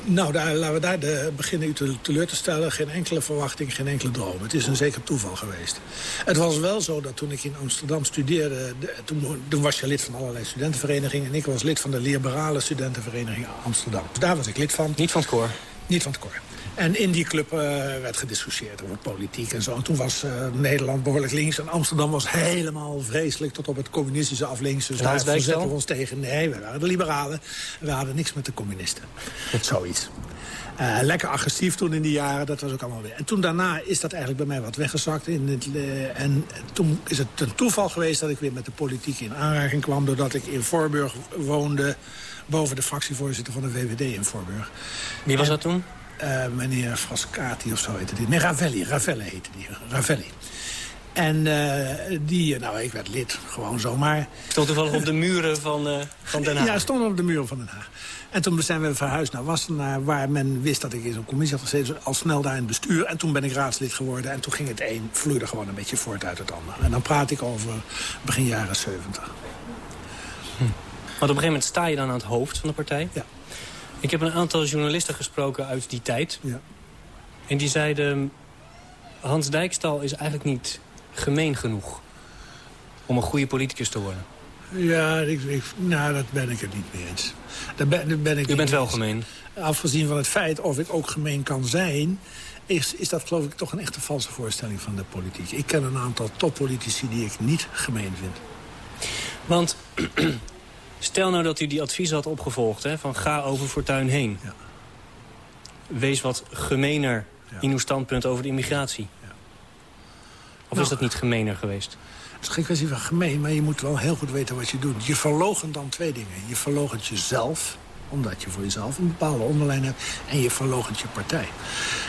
Nou, daar, laten we daar de, beginnen u te, teleur te stellen. Geen enkele verwachting, geen enkele droom. Het is een zeker toeval geweest. Het was wel zo dat toen ik in Amsterdam studeerde... toen, toen, was je lid van allerlei studentenverenigingen... en ik was lid van de liberale studentenvereniging Amsterdam. Dus daar was ik lid van. Niet van het koor? Niet van het koor. En in die club uh, werd gediscussieerd over politiek en zo. En toen was uh, Nederland behoorlijk links. En Amsterdam was helemaal vreselijk tot op het communistische af links. Dus daar verzetten we ons tegen. Nee, we waren de liberalen. We hadden niks met de communisten. Zoiets. Uh, lekker agressief toen in die jaren, dat was ook allemaal weer. En toen daarna is dat eigenlijk bij mij wat weggezakt. In het, uh, en toen is het een toeval geweest dat ik weer met de politiek in aanraking kwam... doordat ik in Voorburg woonde, boven de fractievoorzitter van de VVD in Voorburg. Wie was en, dat toen? Uh, meneer Frascati of zo heette die. Nee, Ravelli. Ravelli heette die. Ravelli. En uh, die, nou, ik werd lid, gewoon zomaar. Stond toevallig op de muren van, uh, van Den Haag? Ja, stond op de muren van Den Haag. En toen zijn we verhuisd naar Wassenaar... waar men wist dat ik in zo'n commissie had gezeten... al snel daar in het bestuur. En toen ben ik raadslid geworden. En toen ging het een, vloeide gewoon een beetje voort uit het ander. En dan praat ik over begin jaren 70. Hm. Want op een gegeven moment sta je dan aan het hoofd van de partij? Ja. Ik heb een aantal journalisten gesproken uit die tijd. Ja. En die zeiden... Hans Dijkstal is eigenlijk niet gemeen genoeg... om een goede politicus te worden. Ja, ik, ik, nou, dat ben ik het niet mee eens. Daar ben, daar ben ik U bent wel gemeen. Afgezien van het feit of ik ook gemeen kan zijn... Is, is dat geloof ik toch een echte valse voorstelling van de politiek. Ik ken een aantal toppolitici die ik niet gemeen vind. Want stel nou dat u die advies had opgevolgd... Hè, van ga over Fortuin heen. Ja. Wees wat gemener ja. in uw standpunt over de immigratie. Ja. Of nou, is dat niet gemener geweest? Het is geen kwestie van gemeen, maar je moet wel heel goed weten wat je doet. Je verlogent dan twee dingen. Je verlogent jezelf, omdat je voor jezelf een bepaalde onderlijn hebt... en je verlogent je partij.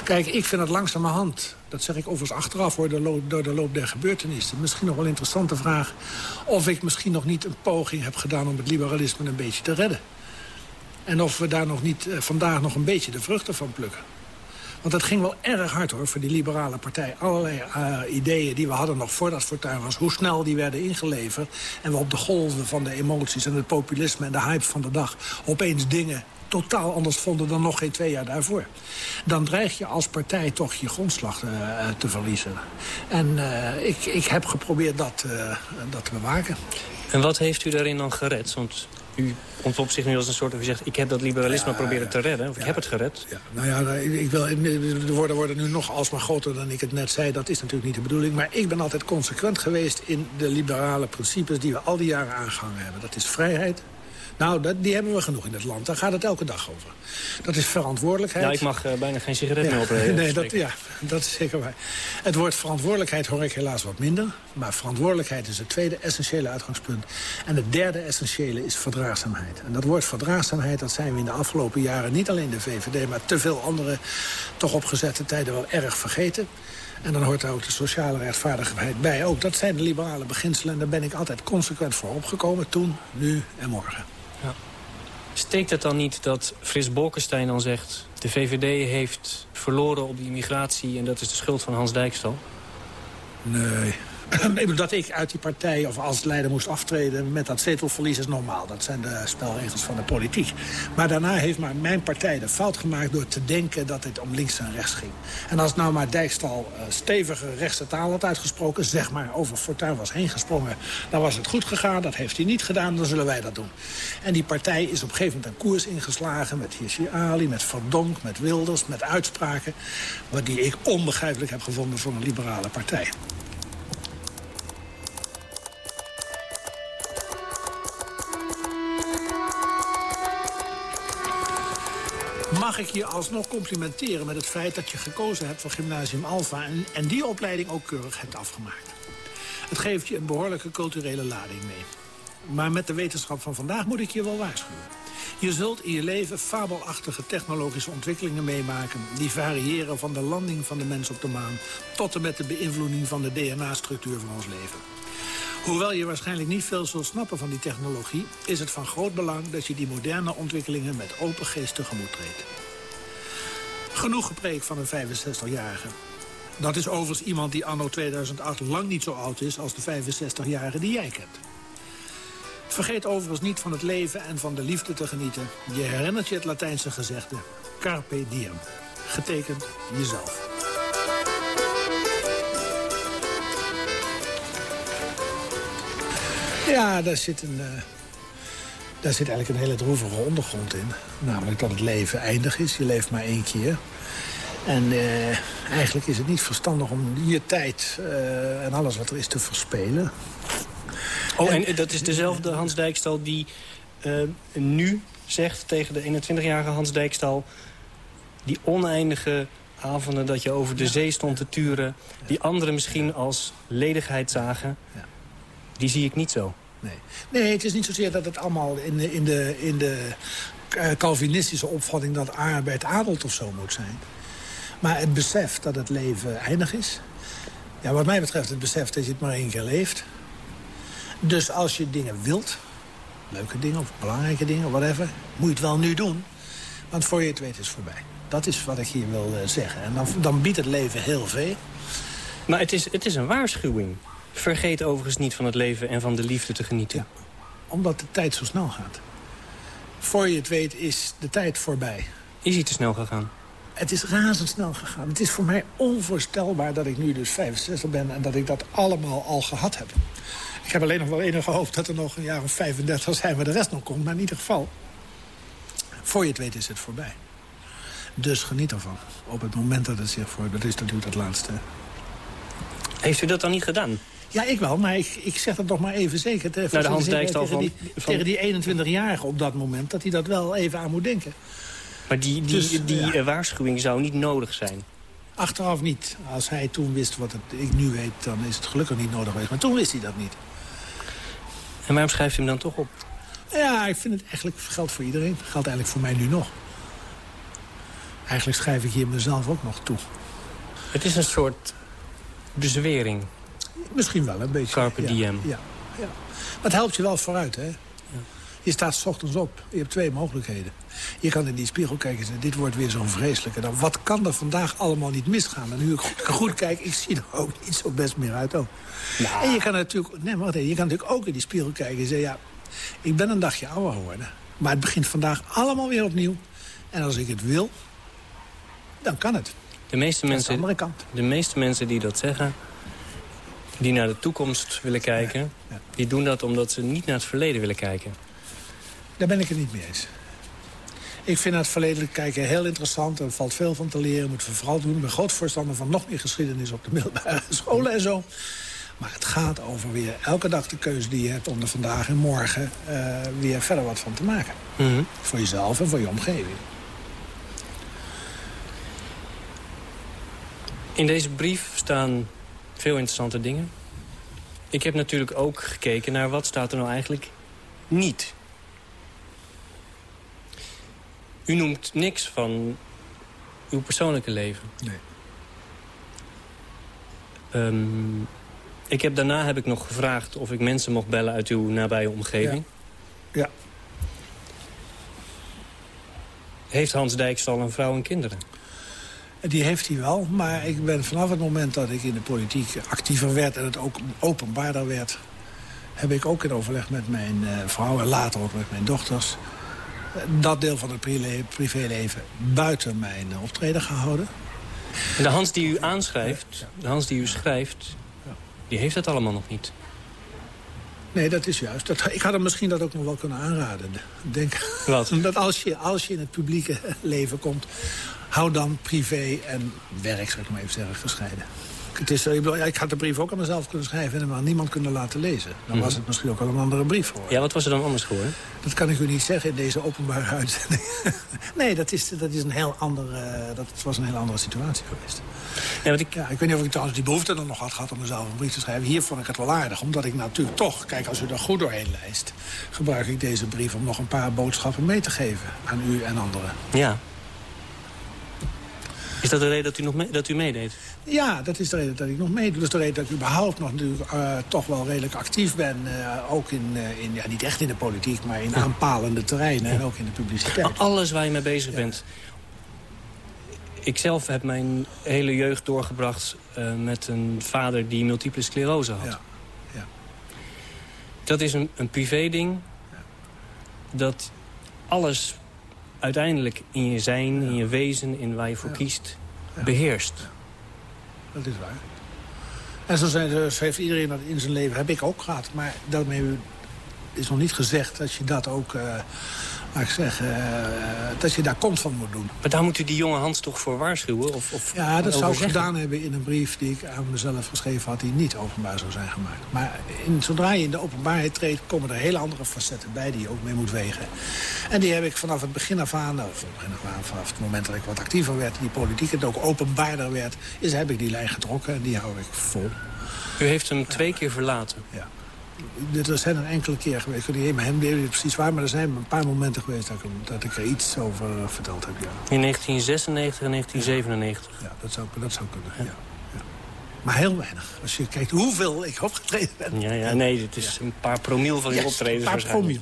Kijk, ik vind het langzamerhand, dat zeg ik overigens achteraf... Loop, door de loop der gebeurtenissen, misschien nog wel een interessante vraag... of ik misschien nog niet een poging heb gedaan om het liberalisme een beetje te redden. En of we daar nog niet eh, vandaag nog een beetje de vruchten van plukken. Want het ging wel erg hard hoor voor die liberale partij. Allerlei uh, ideeën die we hadden nog voordat Fortuyn was. Hoe snel die werden ingeleverd. En we op de golven van de emoties en het populisme en de hype van de dag... opeens dingen totaal anders vonden dan nog geen twee jaar daarvoor. Dan dreig je als partij toch je grondslag uh, te verliezen. En ik, ik heb geprobeerd dat, dat te bewaken. En wat heeft u daarin dan gered? Want u op zich nu als een soort... U zegt, ik heb dat liberalisme ja, proberen te redden. Of ja, ik heb het gered. Ja, nou ja, ik wil, de woorden worden nu nog alsmaar groter dan ik het net zei. Dat is natuurlijk niet de bedoeling. Maar ik ben altijd consequent geweest in de liberale principes... die we al die jaren aangehangen hebben. Dat is vrijheid, nou, dat, die hebben we genoeg in het land. Daar gaat het elke dag over. Dat is verantwoordelijkheid. Ja, ik mag uh, bijna geen sigaret ja, meer opreden. Nee, dat, ja, dat is zeker waar. Het woord verantwoordelijkheid hoor ik helaas wat minder. Maar verantwoordelijkheid is het tweede essentiële uitgangspunt. En het derde essentiële is verdraagzaamheid. En dat woord verdraagzaamheid, dat zijn we in de afgelopen jaren... niet alleen de VVD, maar te veel andere toch opgezette tijden wel erg vergeten. En dan hoort daar ook de sociale rechtvaardigheid bij. Ook dat zijn de liberale beginselen. En daar ben ik altijd consequent voor opgekomen. Toen, nu en morgen. Ja. Steekt het dan niet dat Frits Bolkestein dan zegt... de VVD heeft verloren op de immigratie... en dat is de schuld van Hans Dijkstal? Nee. dat ik uit die partij of als leider moest aftreden met dat zetelverlies is normaal. Dat zijn de spelregels van de politiek. Maar daarna heeft maar mijn partij de fout gemaakt door te denken dat het om links en rechts ging. En als nou maar Dijkstal uh, stevige rechtse taal had uitgesproken, zeg maar over Fortuyn was heen gesprongen, dan was het goed gegaan. Dat heeft hij niet gedaan, dan zullen wij dat doen. En die partij is op een gegeven moment een koers ingeslagen met Hirsi Ali, met Verdonk, met Wilders, met uitspraken, wat die ik onbegrijpelijk heb gevonden voor een liberale partij. Mag ik je alsnog complimenteren met het feit dat je gekozen hebt voor Gymnasium Alpha... en, en die opleiding ook keurig hebt afgemaakt. Het geeft je een behoorlijke culturele lading mee. Maar met de wetenschap van vandaag moet ik je wel waarschuwen. Je zult in je leven fabelachtige technologische ontwikkelingen meemaken... die variëren van de landing van de mens op de maan... tot en met de beïnvloeding van de DNA-structuur van ons leven. Hoewel je waarschijnlijk niet veel zult snappen van die technologie... is het van groot belang dat je die moderne ontwikkelingen met open geest tegemoet treedt. Genoeg gepreek van een 65-jarige. Dat is overigens iemand die anno 2008 lang niet zo oud is... als de 65-jarige die jij kent. Vergeet overigens niet van het leven en van de liefde te genieten. Je herinnert je het Latijnse gezegde. Carpe diem. Getekend jezelf. Ja, daar zit, een, uh, daar zit eigenlijk een hele droevige ondergrond in. Namelijk dat het leven eindig is. Je leeft maar één keer. En uh, eigenlijk is het niet verstandig om je tijd uh, en alles wat er is te verspelen. Oh, en dat is dezelfde Hans Dijkstal die nu zegt tegen de 21-jarige Hans Dijkstal... die oneindige avonden dat je over de zee stond te turen... die anderen misschien als ledigheid zagen... Ja. Die zie ik niet zo. Nee. nee, het is niet zozeer dat het allemaal in de, in de, in de eh, Calvinistische opvatting... dat arbeid adelt of zo moet zijn. Maar het besef dat het leven eindig is. Ja, wat mij betreft het besef dat je het maar één keer leeft. Dus als je dingen wilt, leuke dingen of belangrijke dingen, whatever... moet je het wel nu doen. Want voor je het weet is het voorbij. Dat is wat ik hier wil eh, zeggen. En dan, dan biedt het leven heel veel. Maar het is, het is een waarschuwing. Vergeet overigens niet van het leven en van de liefde te genieten. Ja, omdat de tijd zo snel gaat. Voor je het weet is de tijd voorbij. Is hij te snel gegaan? Het is razendsnel gegaan. Het is voor mij onvoorstelbaar dat ik nu dus 65 ben... en dat ik dat allemaal al gehad heb. Ik heb alleen nog wel enige hoop dat er nog een jaar of 35 zijn... waar de rest nog komt, maar in ieder geval... voor je het weet is het voorbij. Dus geniet ervan. Op het moment dat het zich voor... dat is natuurlijk het laatste. Heeft u dat dan niet gedaan? Ja, ik wel, maar ik, ik zeg dat toch maar even zeker. Tegen, nou, de Hans Dijkstal van, die, Tegen die 21-jarige op dat moment, dat hij dat wel even aan moet denken. Maar die, die, dus, die eh, waarschuwing zou niet nodig zijn? Achteraf niet. Als hij toen wist wat het, ik nu weet, dan is het gelukkig niet nodig geweest. Maar toen wist hij dat niet. En waarom schrijft u hem dan toch op? Ja, ik vind het eigenlijk geldt voor iedereen. Geldt eigenlijk voor mij nu nog. Eigenlijk schrijf ik hier mezelf ook nog toe. Het is een soort bezwering. Misschien wel, een beetje. Carpe diem. Ja, ja, ja. Maar het helpt je wel vooruit, hè? Je staat s ochtends op. Je hebt twee mogelijkheden. Je kan in die spiegel kijken en zeggen, dit wordt weer zo'n vreselijke. Dan, wat kan er vandaag allemaal niet misgaan? En nu ik goed, kijk, ik zie er ook niet zo best meer uit. Ook. En je kan natuurlijk, nee, maar je kan natuurlijk ook in die spiegel kijken en zeggen... ja, ik ben een dagje ouder geworden. Maar het begint vandaag allemaal weer opnieuw. En als ik het wil, dan kan het. De meeste, mensen, de, andere kant. de meeste mensen die dat zeggen die naar de toekomst willen kijken... die doen dat omdat ze niet naar het verleden willen kijken. Daar ben ik het niet mee eens. Ik vind het verleden kijken heel interessant. Er valt veel van te leren, moeten we vooral doen. Ik ben groot voorstander van nog meer geschiedenis op de middelbare scholen en zo. Maar het gaat over weer elke dag de keuze die je hebt... om er vandaag en morgen uh, weer verder wat van te maken. Mhm. Voor jezelf en voor je omgeving. In deze brief staan veel interessante dingen. Ik heb natuurlijk ook gekeken naar wat staat er nou eigenlijk niet. U noemt niks van uw persoonlijke leven. Nee. Um, ik heb, daarna heb ik nog gevraagd of ik mensen mocht bellen uit uw nabije omgeving. Ja. ja. Heeft Hans Dijkstal een vrouw en kinderen? Die heeft hij wel, maar ik ben vanaf het moment dat ik in de politiek actiever werd... en het ook openbaarder werd... heb ik ook in overleg met mijn uh, vrouw en later ook met mijn dochters... Eh, dat deel van het privéleven buiten mijn uh, optreden gehouden. En de Hans die u aanschrijft, de Hans die u schrijft... die heeft het allemaal nog niet. Nee, dat is juist. Dat, ik had hem misschien dat ook nog wel kunnen aanraden. Denk, Wat? dat als je, als je in het publieke leven komt hou dan privé en werk, zou ik maar even zeggen, gescheiden. Het is, ik, bedoel, ik had de brief ook aan mezelf kunnen schrijven... en hem aan niemand kunnen laten lezen. Dan mhm. was het misschien ook wel een andere brief voor. Ja, wat was er dan anders geworden? Dat kan ik u niet zeggen in deze openbare uitzending. nee, dat, is, dat, is een heel andere, dat was een heel andere situatie geweest. Ja, ik... Ja, ik weet niet of ik trouwens die behoefte dan nog had gehad om mezelf een brief te schrijven. Hier vond ik het wel aardig, omdat ik natuurlijk toch... Kijk, als u er goed doorheen lijst, gebruik ik deze brief... om nog een paar boodschappen mee te geven aan u en anderen. Ja, is dat de reden dat u, nog mee, dat u meedeed? Ja, dat is de reden dat ik nog meedoe. Dat is de reden dat ik überhaupt nog natuurlijk, uh, toch wel redelijk actief ben. Uh, ook in, uh, in, ja, niet echt in de politiek, maar in aanpalende terreinen. En ook in de publiciteit. Alles waar je mee bezig bent. ik zelf heb mijn hele jeugd doorgebracht met een vader die multiple sclerose had. Ja. Ja. Dat is een, een privé-ding. Ja. Dat alles uiteindelijk in je zijn, in je wezen, in waar je voor kiest, beheerst. Dat is waar. En zo, zijn, zo heeft iedereen dat in zijn leven, heb ik ook gehad. Maar daarmee is nog niet gezegd dat je dat ook... Uh, ik zeg, uh, dat je daar kont van moet doen. Maar daar moet u die jonge Hans toch voor waarschuwen? Of, of ja, dat zou ik gedaan hebben in een brief die ik aan mezelf geschreven had... die niet openbaar zou zijn gemaakt. Maar in, zodra je in de openbaarheid treedt... komen er hele andere facetten bij die je ook mee moet wegen. En die heb ik vanaf het begin af aan... Of begin af aan vanaf het moment dat ik wat actiever werd... die politiek het ook openbaarder werd... is heb ik die lijn getrokken en die hou ik vol. U heeft hem twee keer verlaten? Ja. Er zijn er enkele keer geweest. Ik weet niet hem weet precies waar, maar er zijn een paar momenten geweest dat ik, dat ik er iets over eh, verteld heb. Ja. In 1996 en 1997? Ja, dat, zou, dat zou kunnen, ja. ja. Maar heel weinig. Als je kijkt hoeveel ik opgetreden ben. Ja, ja nee, het is een paar promiel van je yes, optredens een paar promiel.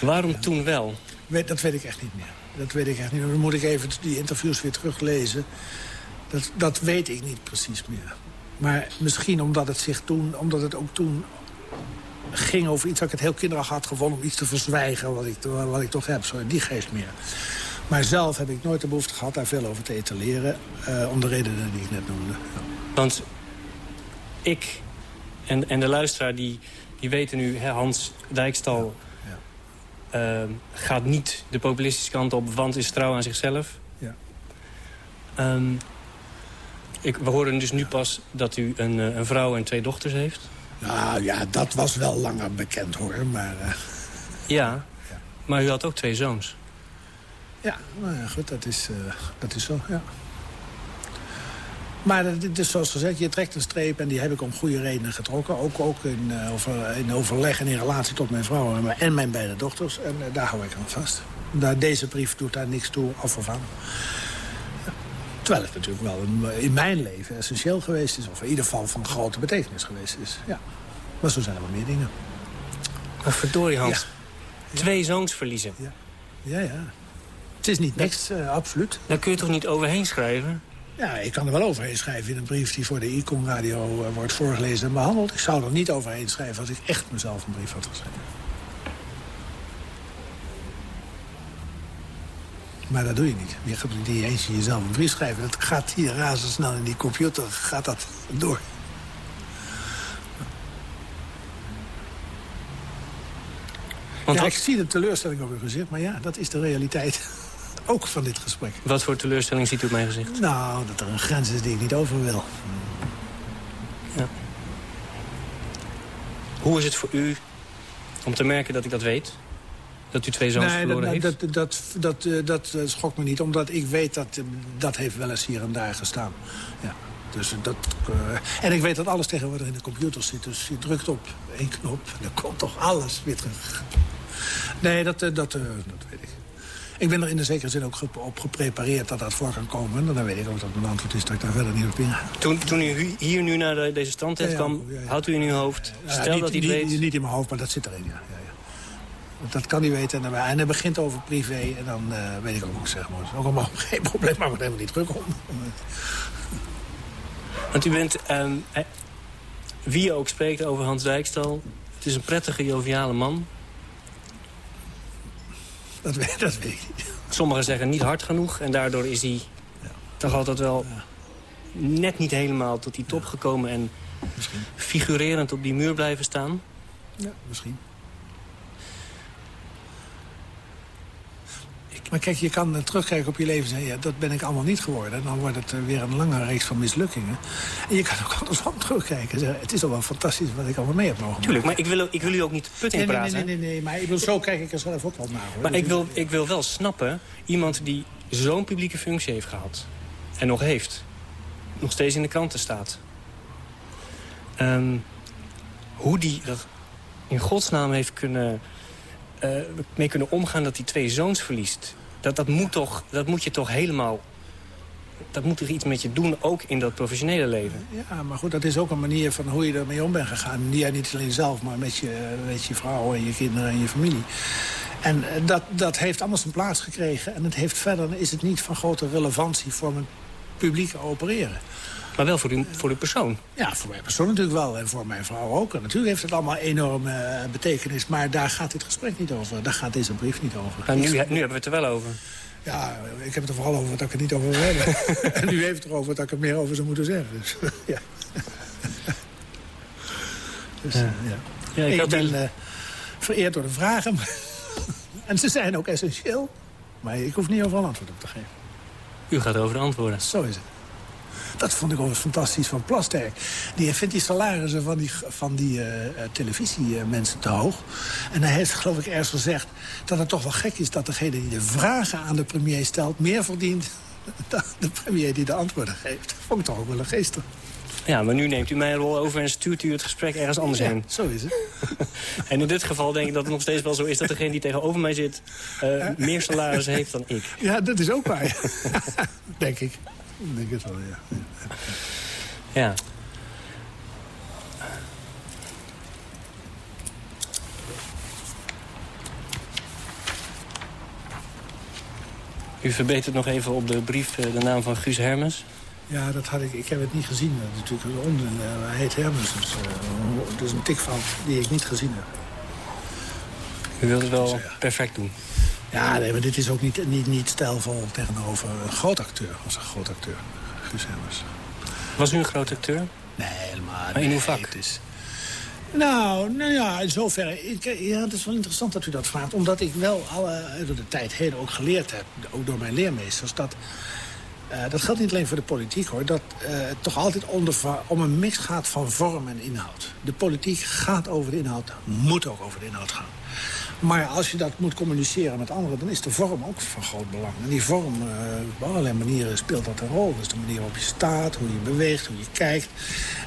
Waarom toen wel? dat weet ik echt niet meer. Dat weet ik echt niet. Dan moet ik even die interviews weer teruglezen. Dat, dat weet ik niet precies meer. Maar misschien omdat het, zich toen, omdat het ook toen ging over iets... dat ik het heel kinderachtig had gevonden om iets te verzwijgen... wat ik, wat ik toch heb, zo, die geest meer. Maar zelf heb ik nooit de behoefte gehad daar veel over te etaleren... Uh, om de redenen die ik net noemde. Ja. Want ik en, en de luisteraar die, die weten nu... Hè, Hans Dijkstal ja. Uh, gaat niet de populistische kant op... want is trouw aan zichzelf. Ja. Um, ik, we horen dus nu pas dat u een, eh, een vrouw en twee dochters heeft. Nou ja, dat was wel langer bekend hoor, maar... Uh... Ja, maar u had ook twee zoons. Ja, nou ja, goed, dat is, uh, dat is zo, ja. Maar het is zoals gezegd, je trekt een streep en die heb ik om goede redenen getrokken. Ook, ook in, uh, over, in overleg en in relatie tot mijn vrouw en mijn, en mijn beide dochters. En daar hou ik aan vast. Daar, deze brief doet daar niks toe af of aan. Terwijl het natuurlijk wel in mijn leven essentieel geweest is. Of in ieder geval van grote betekenis geweest is. Ja. Maar zo zijn er wel meer dingen. Maar verdorie Hans. Twee zoons verliezen. Ja, ja. ja. Het is niet niks, uh, absoluut. Daar kun je toch niet overheen schrijven? Ja, ik kan er wel overheen schrijven in een brief die voor de Icon Radio uh, wordt voorgelezen en behandeld. Ik zou er niet overheen schrijven als ik echt mezelf een brief had geschreven. Maar dat doe je niet. Je gaat niet eens jezelf een brief schrijven. Dat gaat hier razendsnel in die computer gaat dat door. Want ja, ik zie de teleurstelling op uw gezicht, maar ja, dat is de realiteit. Ook van dit gesprek. Wat voor teleurstelling ziet u op mijn gezicht? Nou, dat er een grens is die ik niet over wil. Ja. Hoe is het voor u om te merken dat ik dat weet? Dat u twee zoons nee, verloren heeft? Dat, dat, dat, dat, dat eh, schokt me niet, omdat ik weet dat eh, dat heeft wel eens hier en daar gestaan. Ja. Dus dat, uh, en ik weet dat alles tegenwoordig in de computer zit. Dus je drukt op één knop en dan komt toch alles weer terug. Nee, dat, dat, dat weet ik. Ik ben er in de zekere zin ook op geprepareerd dat dat voor kan komen. En dan weet ik ook dat mijn antwoord is dat ik daar verder niet op inga. Toen, toen u hier nu naar deze stand heeft kwam, houdt u in uw hoofd? Stel niet, dat hij niet, weet... Niet in mijn hoofd, maar dat zit erin, ja. Dat kan hij weten. En, en hij begint over privé. En dan uh, weet ik ook wat ik zeg. Maar ook allemaal geen probleem, maar we helemaal niet druk om. Want u bent, um, wie je ook spreekt over Hans Dijkstal... het is een prettige, joviale man. Dat weet, dat weet ik Sommigen zeggen niet hard genoeg. En daardoor is hij ja. toch altijd wel ja. net niet helemaal tot die top ja. gekomen... en misschien. figurerend op die muur blijven staan. Ja, misschien. Maar kijk, je kan terugkijken op je leven en zeggen... Ja, dat ben ik allemaal niet geworden. Dan wordt het weer een lange reeks van mislukkingen. En je kan ook andersom terugkijken en zeggen... het is al wel fantastisch wat ik allemaal mee heb mogen Tuurlijk, maar ik wil, ik wil u ook niet put in nee, praten. Nee, nee, nee, nee, maar ik wil, zo kijk ik er zelf ook wel naar. Hoor. Maar ik wil, ik wil wel snappen... iemand die zo'n publieke functie heeft gehad... en nog heeft... nog steeds in de kranten staat... Um, hoe die dat in godsnaam heeft kunnen, uh, mee kunnen omgaan dat hij twee zoons verliest. Dat, dat, moet toch, dat moet je toch helemaal... Dat moet er iets met je doen, ook in dat professionele leven. Ja, maar goed, dat is ook een manier van hoe je ermee om bent gegaan. Niet, alleen zelf, maar met je, met je vrouw en je kinderen en je familie. En dat, dat heeft allemaal zijn plaats gekregen. En het heeft verder is het niet van grote relevantie voor mijn publieke opereren. Maar wel voor, u, voor uw persoon? Ja, voor mijn persoon natuurlijk wel. En voor mijn vrouw ook. En natuurlijk heeft het allemaal enorme uh, betekenis. Maar daar gaat dit gesprek niet over. Daar gaat deze brief niet over. Nou, nu, nu hebben we het er wel over. Ja, ik heb het er vooral over dat ik het niet over wil hebben. en u heeft het erover dat ik er meer over zou moeten zeggen. Dus, ja. dus, ja. ja. ik, ik ben uh, vereerd door de vragen. en ze zijn ook essentieel. Maar ik hoef niet overal antwoord op te geven. U gaat over de antwoorden. Zo is het. Dat vond ik overigens fantastisch van Plasterk. Die vindt die salarissen van die, van die uh, televisiemensen te hoog. En hij heeft geloof ik ergens gezegd dat het toch wel gek is... dat degene die de vragen aan de premier stelt meer verdient... dan de premier die de antwoorden geeft. Vond ik toch ook wel een geestig. Ja, maar nu neemt u mijn rol over en stuurt u het gesprek ergens anders heen. zo is het. en in dit geval denk ik dat het nog steeds wel zo is... dat degene die tegenover mij zit uh, meer salaris heeft dan ik. Ja, dat is ook waar. denk ik. Ik denk het wel, ja. Ja. U verbetert nog even op de brief eh, de naam van Guus Hermes. Ja, dat had ik. Ik heb het niet gezien. Natuurlijk onder. Uh, hij heet Hermes. Dus, uh, is een tikfout die ik niet gezien heb. U wilt het wel dus, perfect doen? Ja, nee, maar dit is ook niet, niet, niet stijlvol tegenover een groot acteur. Als een groot acteur, Guus Hermes. Was u een groot acteur? Nee, helemaal Maar in uw vak? Het is... Nou, nou ja, in zoverre. Ik, ja, het is wel interessant dat u dat vraagt. Omdat ik wel alle, door de tijd heen ook geleerd heb, ook door mijn leermeesters... dat uh, dat geldt niet alleen voor de politiek, hoor. Dat uh, het toch altijd onder, om een mix gaat van vorm en inhoud. De politiek gaat over de inhoud, moet ook over de inhoud gaan. Maar als je dat moet communiceren met anderen... dan is de vorm ook van groot belang. En die vorm, uh, op allerlei manieren speelt dat een rol. Dus de manier waarop je staat, hoe je beweegt, hoe je kijkt.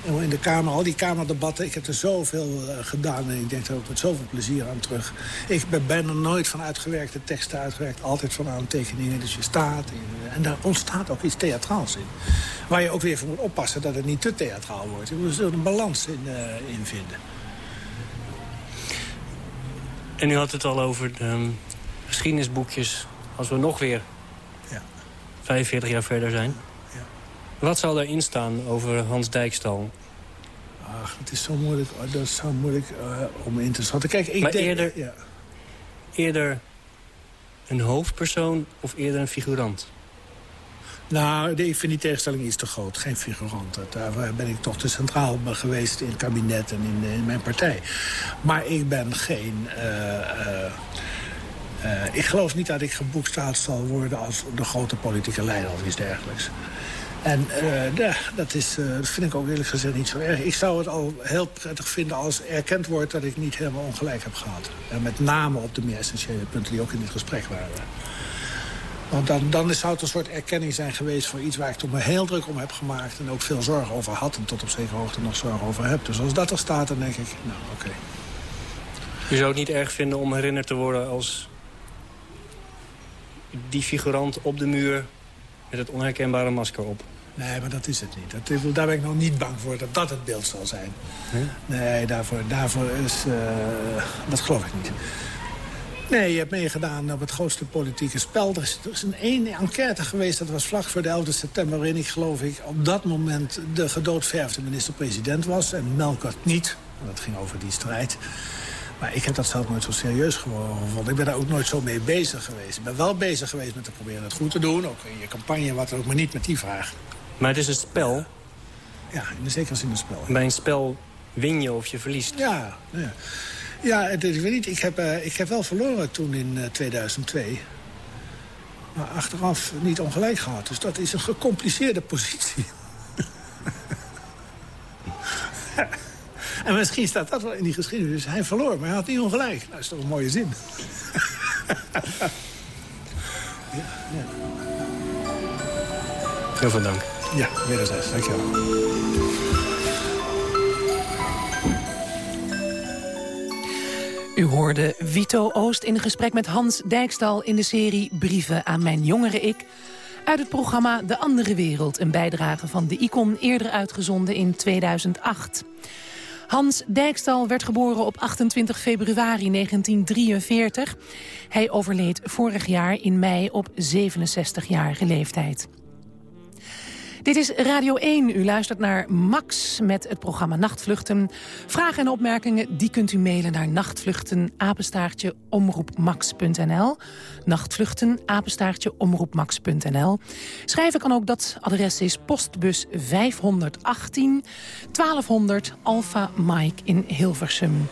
En in de Kamer, al die Kamerdebatten... ik heb er zoveel uh, gedaan en ik denk er ook met zoveel plezier aan terug. Ik ben bijna nooit van uitgewerkte teksten uitgewerkt. Altijd van aantekeningen. Dus je staat. En, en daar ontstaat ook iets theatraals in. Waar je ook weer voor moet oppassen dat het niet te theatraal wordt. Je moet er een balans in, uh, in vinden. En u had het al over de um, geschiedenisboekjes. Als we nog weer ja. 45 jaar verder zijn. Ja. Wat zal daarin staan over Hans Dijkstal? Ach, het is zo moeilijk, dat is zo moeilijk uh, om in te schatten. Kijk, ik maar denk, eerder, ja. eerder een hoofdpersoon of eerder een figurant? Nou, ik vind die tegenstelling iets te groot. Geen figurant. Daar ben ik toch te centraal geweest in het kabinet en in, in mijn partij. Maar ik ben geen... Uh, uh, ik geloof niet dat ik geboekstaald zal worden als de grote politieke leider of iets dergelijks. En uh, dat, is, vind ik ook eerlijk gezegd niet zo erg. Ik zou het al heel prettig vinden als erkend wordt dat ik niet helemaal ongelijk heb gehad. En met name op de meer essentiële punten die ook in dit gesprek waren. Want dan, dan zou het een soort erkenning zijn geweest voor iets waar ik toen me heel druk om heb gemaakt. En ook veel zorg over had en tot op zekere hoogte nog zorg over heb. Dus als dat er staat, dan denk ik, nou oké. Okay. U zou het niet erg vinden om herinnerd te worden als die figurant op de muur met het onherkenbare masker op? Nee, maar dat is het niet. Dat, daar ben ik nog niet bang voor dat dat het beeld zal zijn. Nee, nee daarvoor, daarvoor is... Uh, dat geloof ik niet. Nee, je hebt meegedaan op het grootste politieke spel. Er is, er is een één enquête geweest, dat was vlak voor de 11 september... waarin ik, geloof ik, op dat moment de gedoodverfde minister-president was. En Melkert niet. Dat ging over die strijd. Maar ik heb dat zelf nooit zo serieus gevonden. Ik ben daar ook nooit zo mee bezig geweest. Ik ben wel bezig geweest met te proberen het goed te doen. Ook in je campagne, wat ook, maar niet met die vraag. Maar het is een spel? Ja, in de zekere zin een spel. Bij een spel win je of je verliest? Ja, ja. Ja, het, ik weet niet. Ik heb, uh, ik heb wel verloren toen in uh, 2002. Maar achteraf niet ongelijk gehad. Dus dat is een gecompliceerde positie. en misschien staat dat wel in die geschiedenis. Hij verloor, maar hij had niet ongelijk. Nou, dat is toch een mooie zin. ja, ja. Heel veel dank. Ja, wederzijds. Dankjewel. U hoorde Vito Oost in gesprek met Hans Dijkstal in de serie Brieven aan mijn jongere ik. Uit het programma De Andere Wereld, een bijdrage van de Icon eerder uitgezonden in 2008. Hans Dijkstal werd geboren op 28 februari 1943. Hij overleed vorig jaar in mei op 67-jarige leeftijd. Dit is Radio 1. U luistert naar Max met het programma Nachtvluchten. Vragen en opmerkingen die kunt u mailen naar nachtvluchten apenstaartje omroepmax.nl. Nachtvluchten apenstaartje omroepmax.nl. Schrijven kan ook dat adres is postbus 518 1200 Alpha Mike in Hilversum.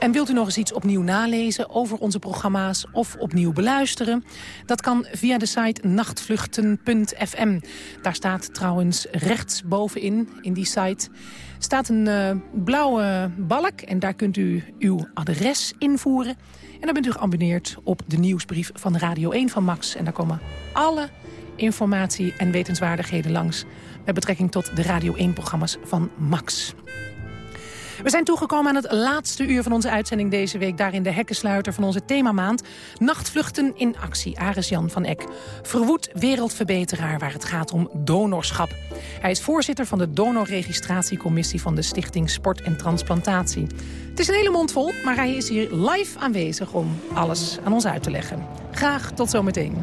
En wilt u nog eens iets opnieuw nalezen over onze programma's of opnieuw beluisteren? Dat kan via de site nachtvluchten.fm. Daar staat trouwens rechtsbovenin, in die site, staat een uh, blauwe balk. En daar kunt u uw adres invoeren. En dan bent u geabonneerd op de nieuwsbrief van Radio 1 van Max. En daar komen alle informatie en wetenswaardigheden langs... met betrekking tot de Radio 1-programma's van Max. We zijn toegekomen aan het laatste uur van onze uitzending deze week. Daarin de hekkensluiter van onze themamaand. Nachtvluchten in actie, Aris Jan van Eck. Verwoed wereldverbeteraar waar het gaat om donorschap. Hij is voorzitter van de donorregistratiecommissie... van de Stichting Sport en Transplantatie. Het is een hele mond vol, maar hij is hier live aanwezig... om alles aan ons uit te leggen. Graag tot zometeen.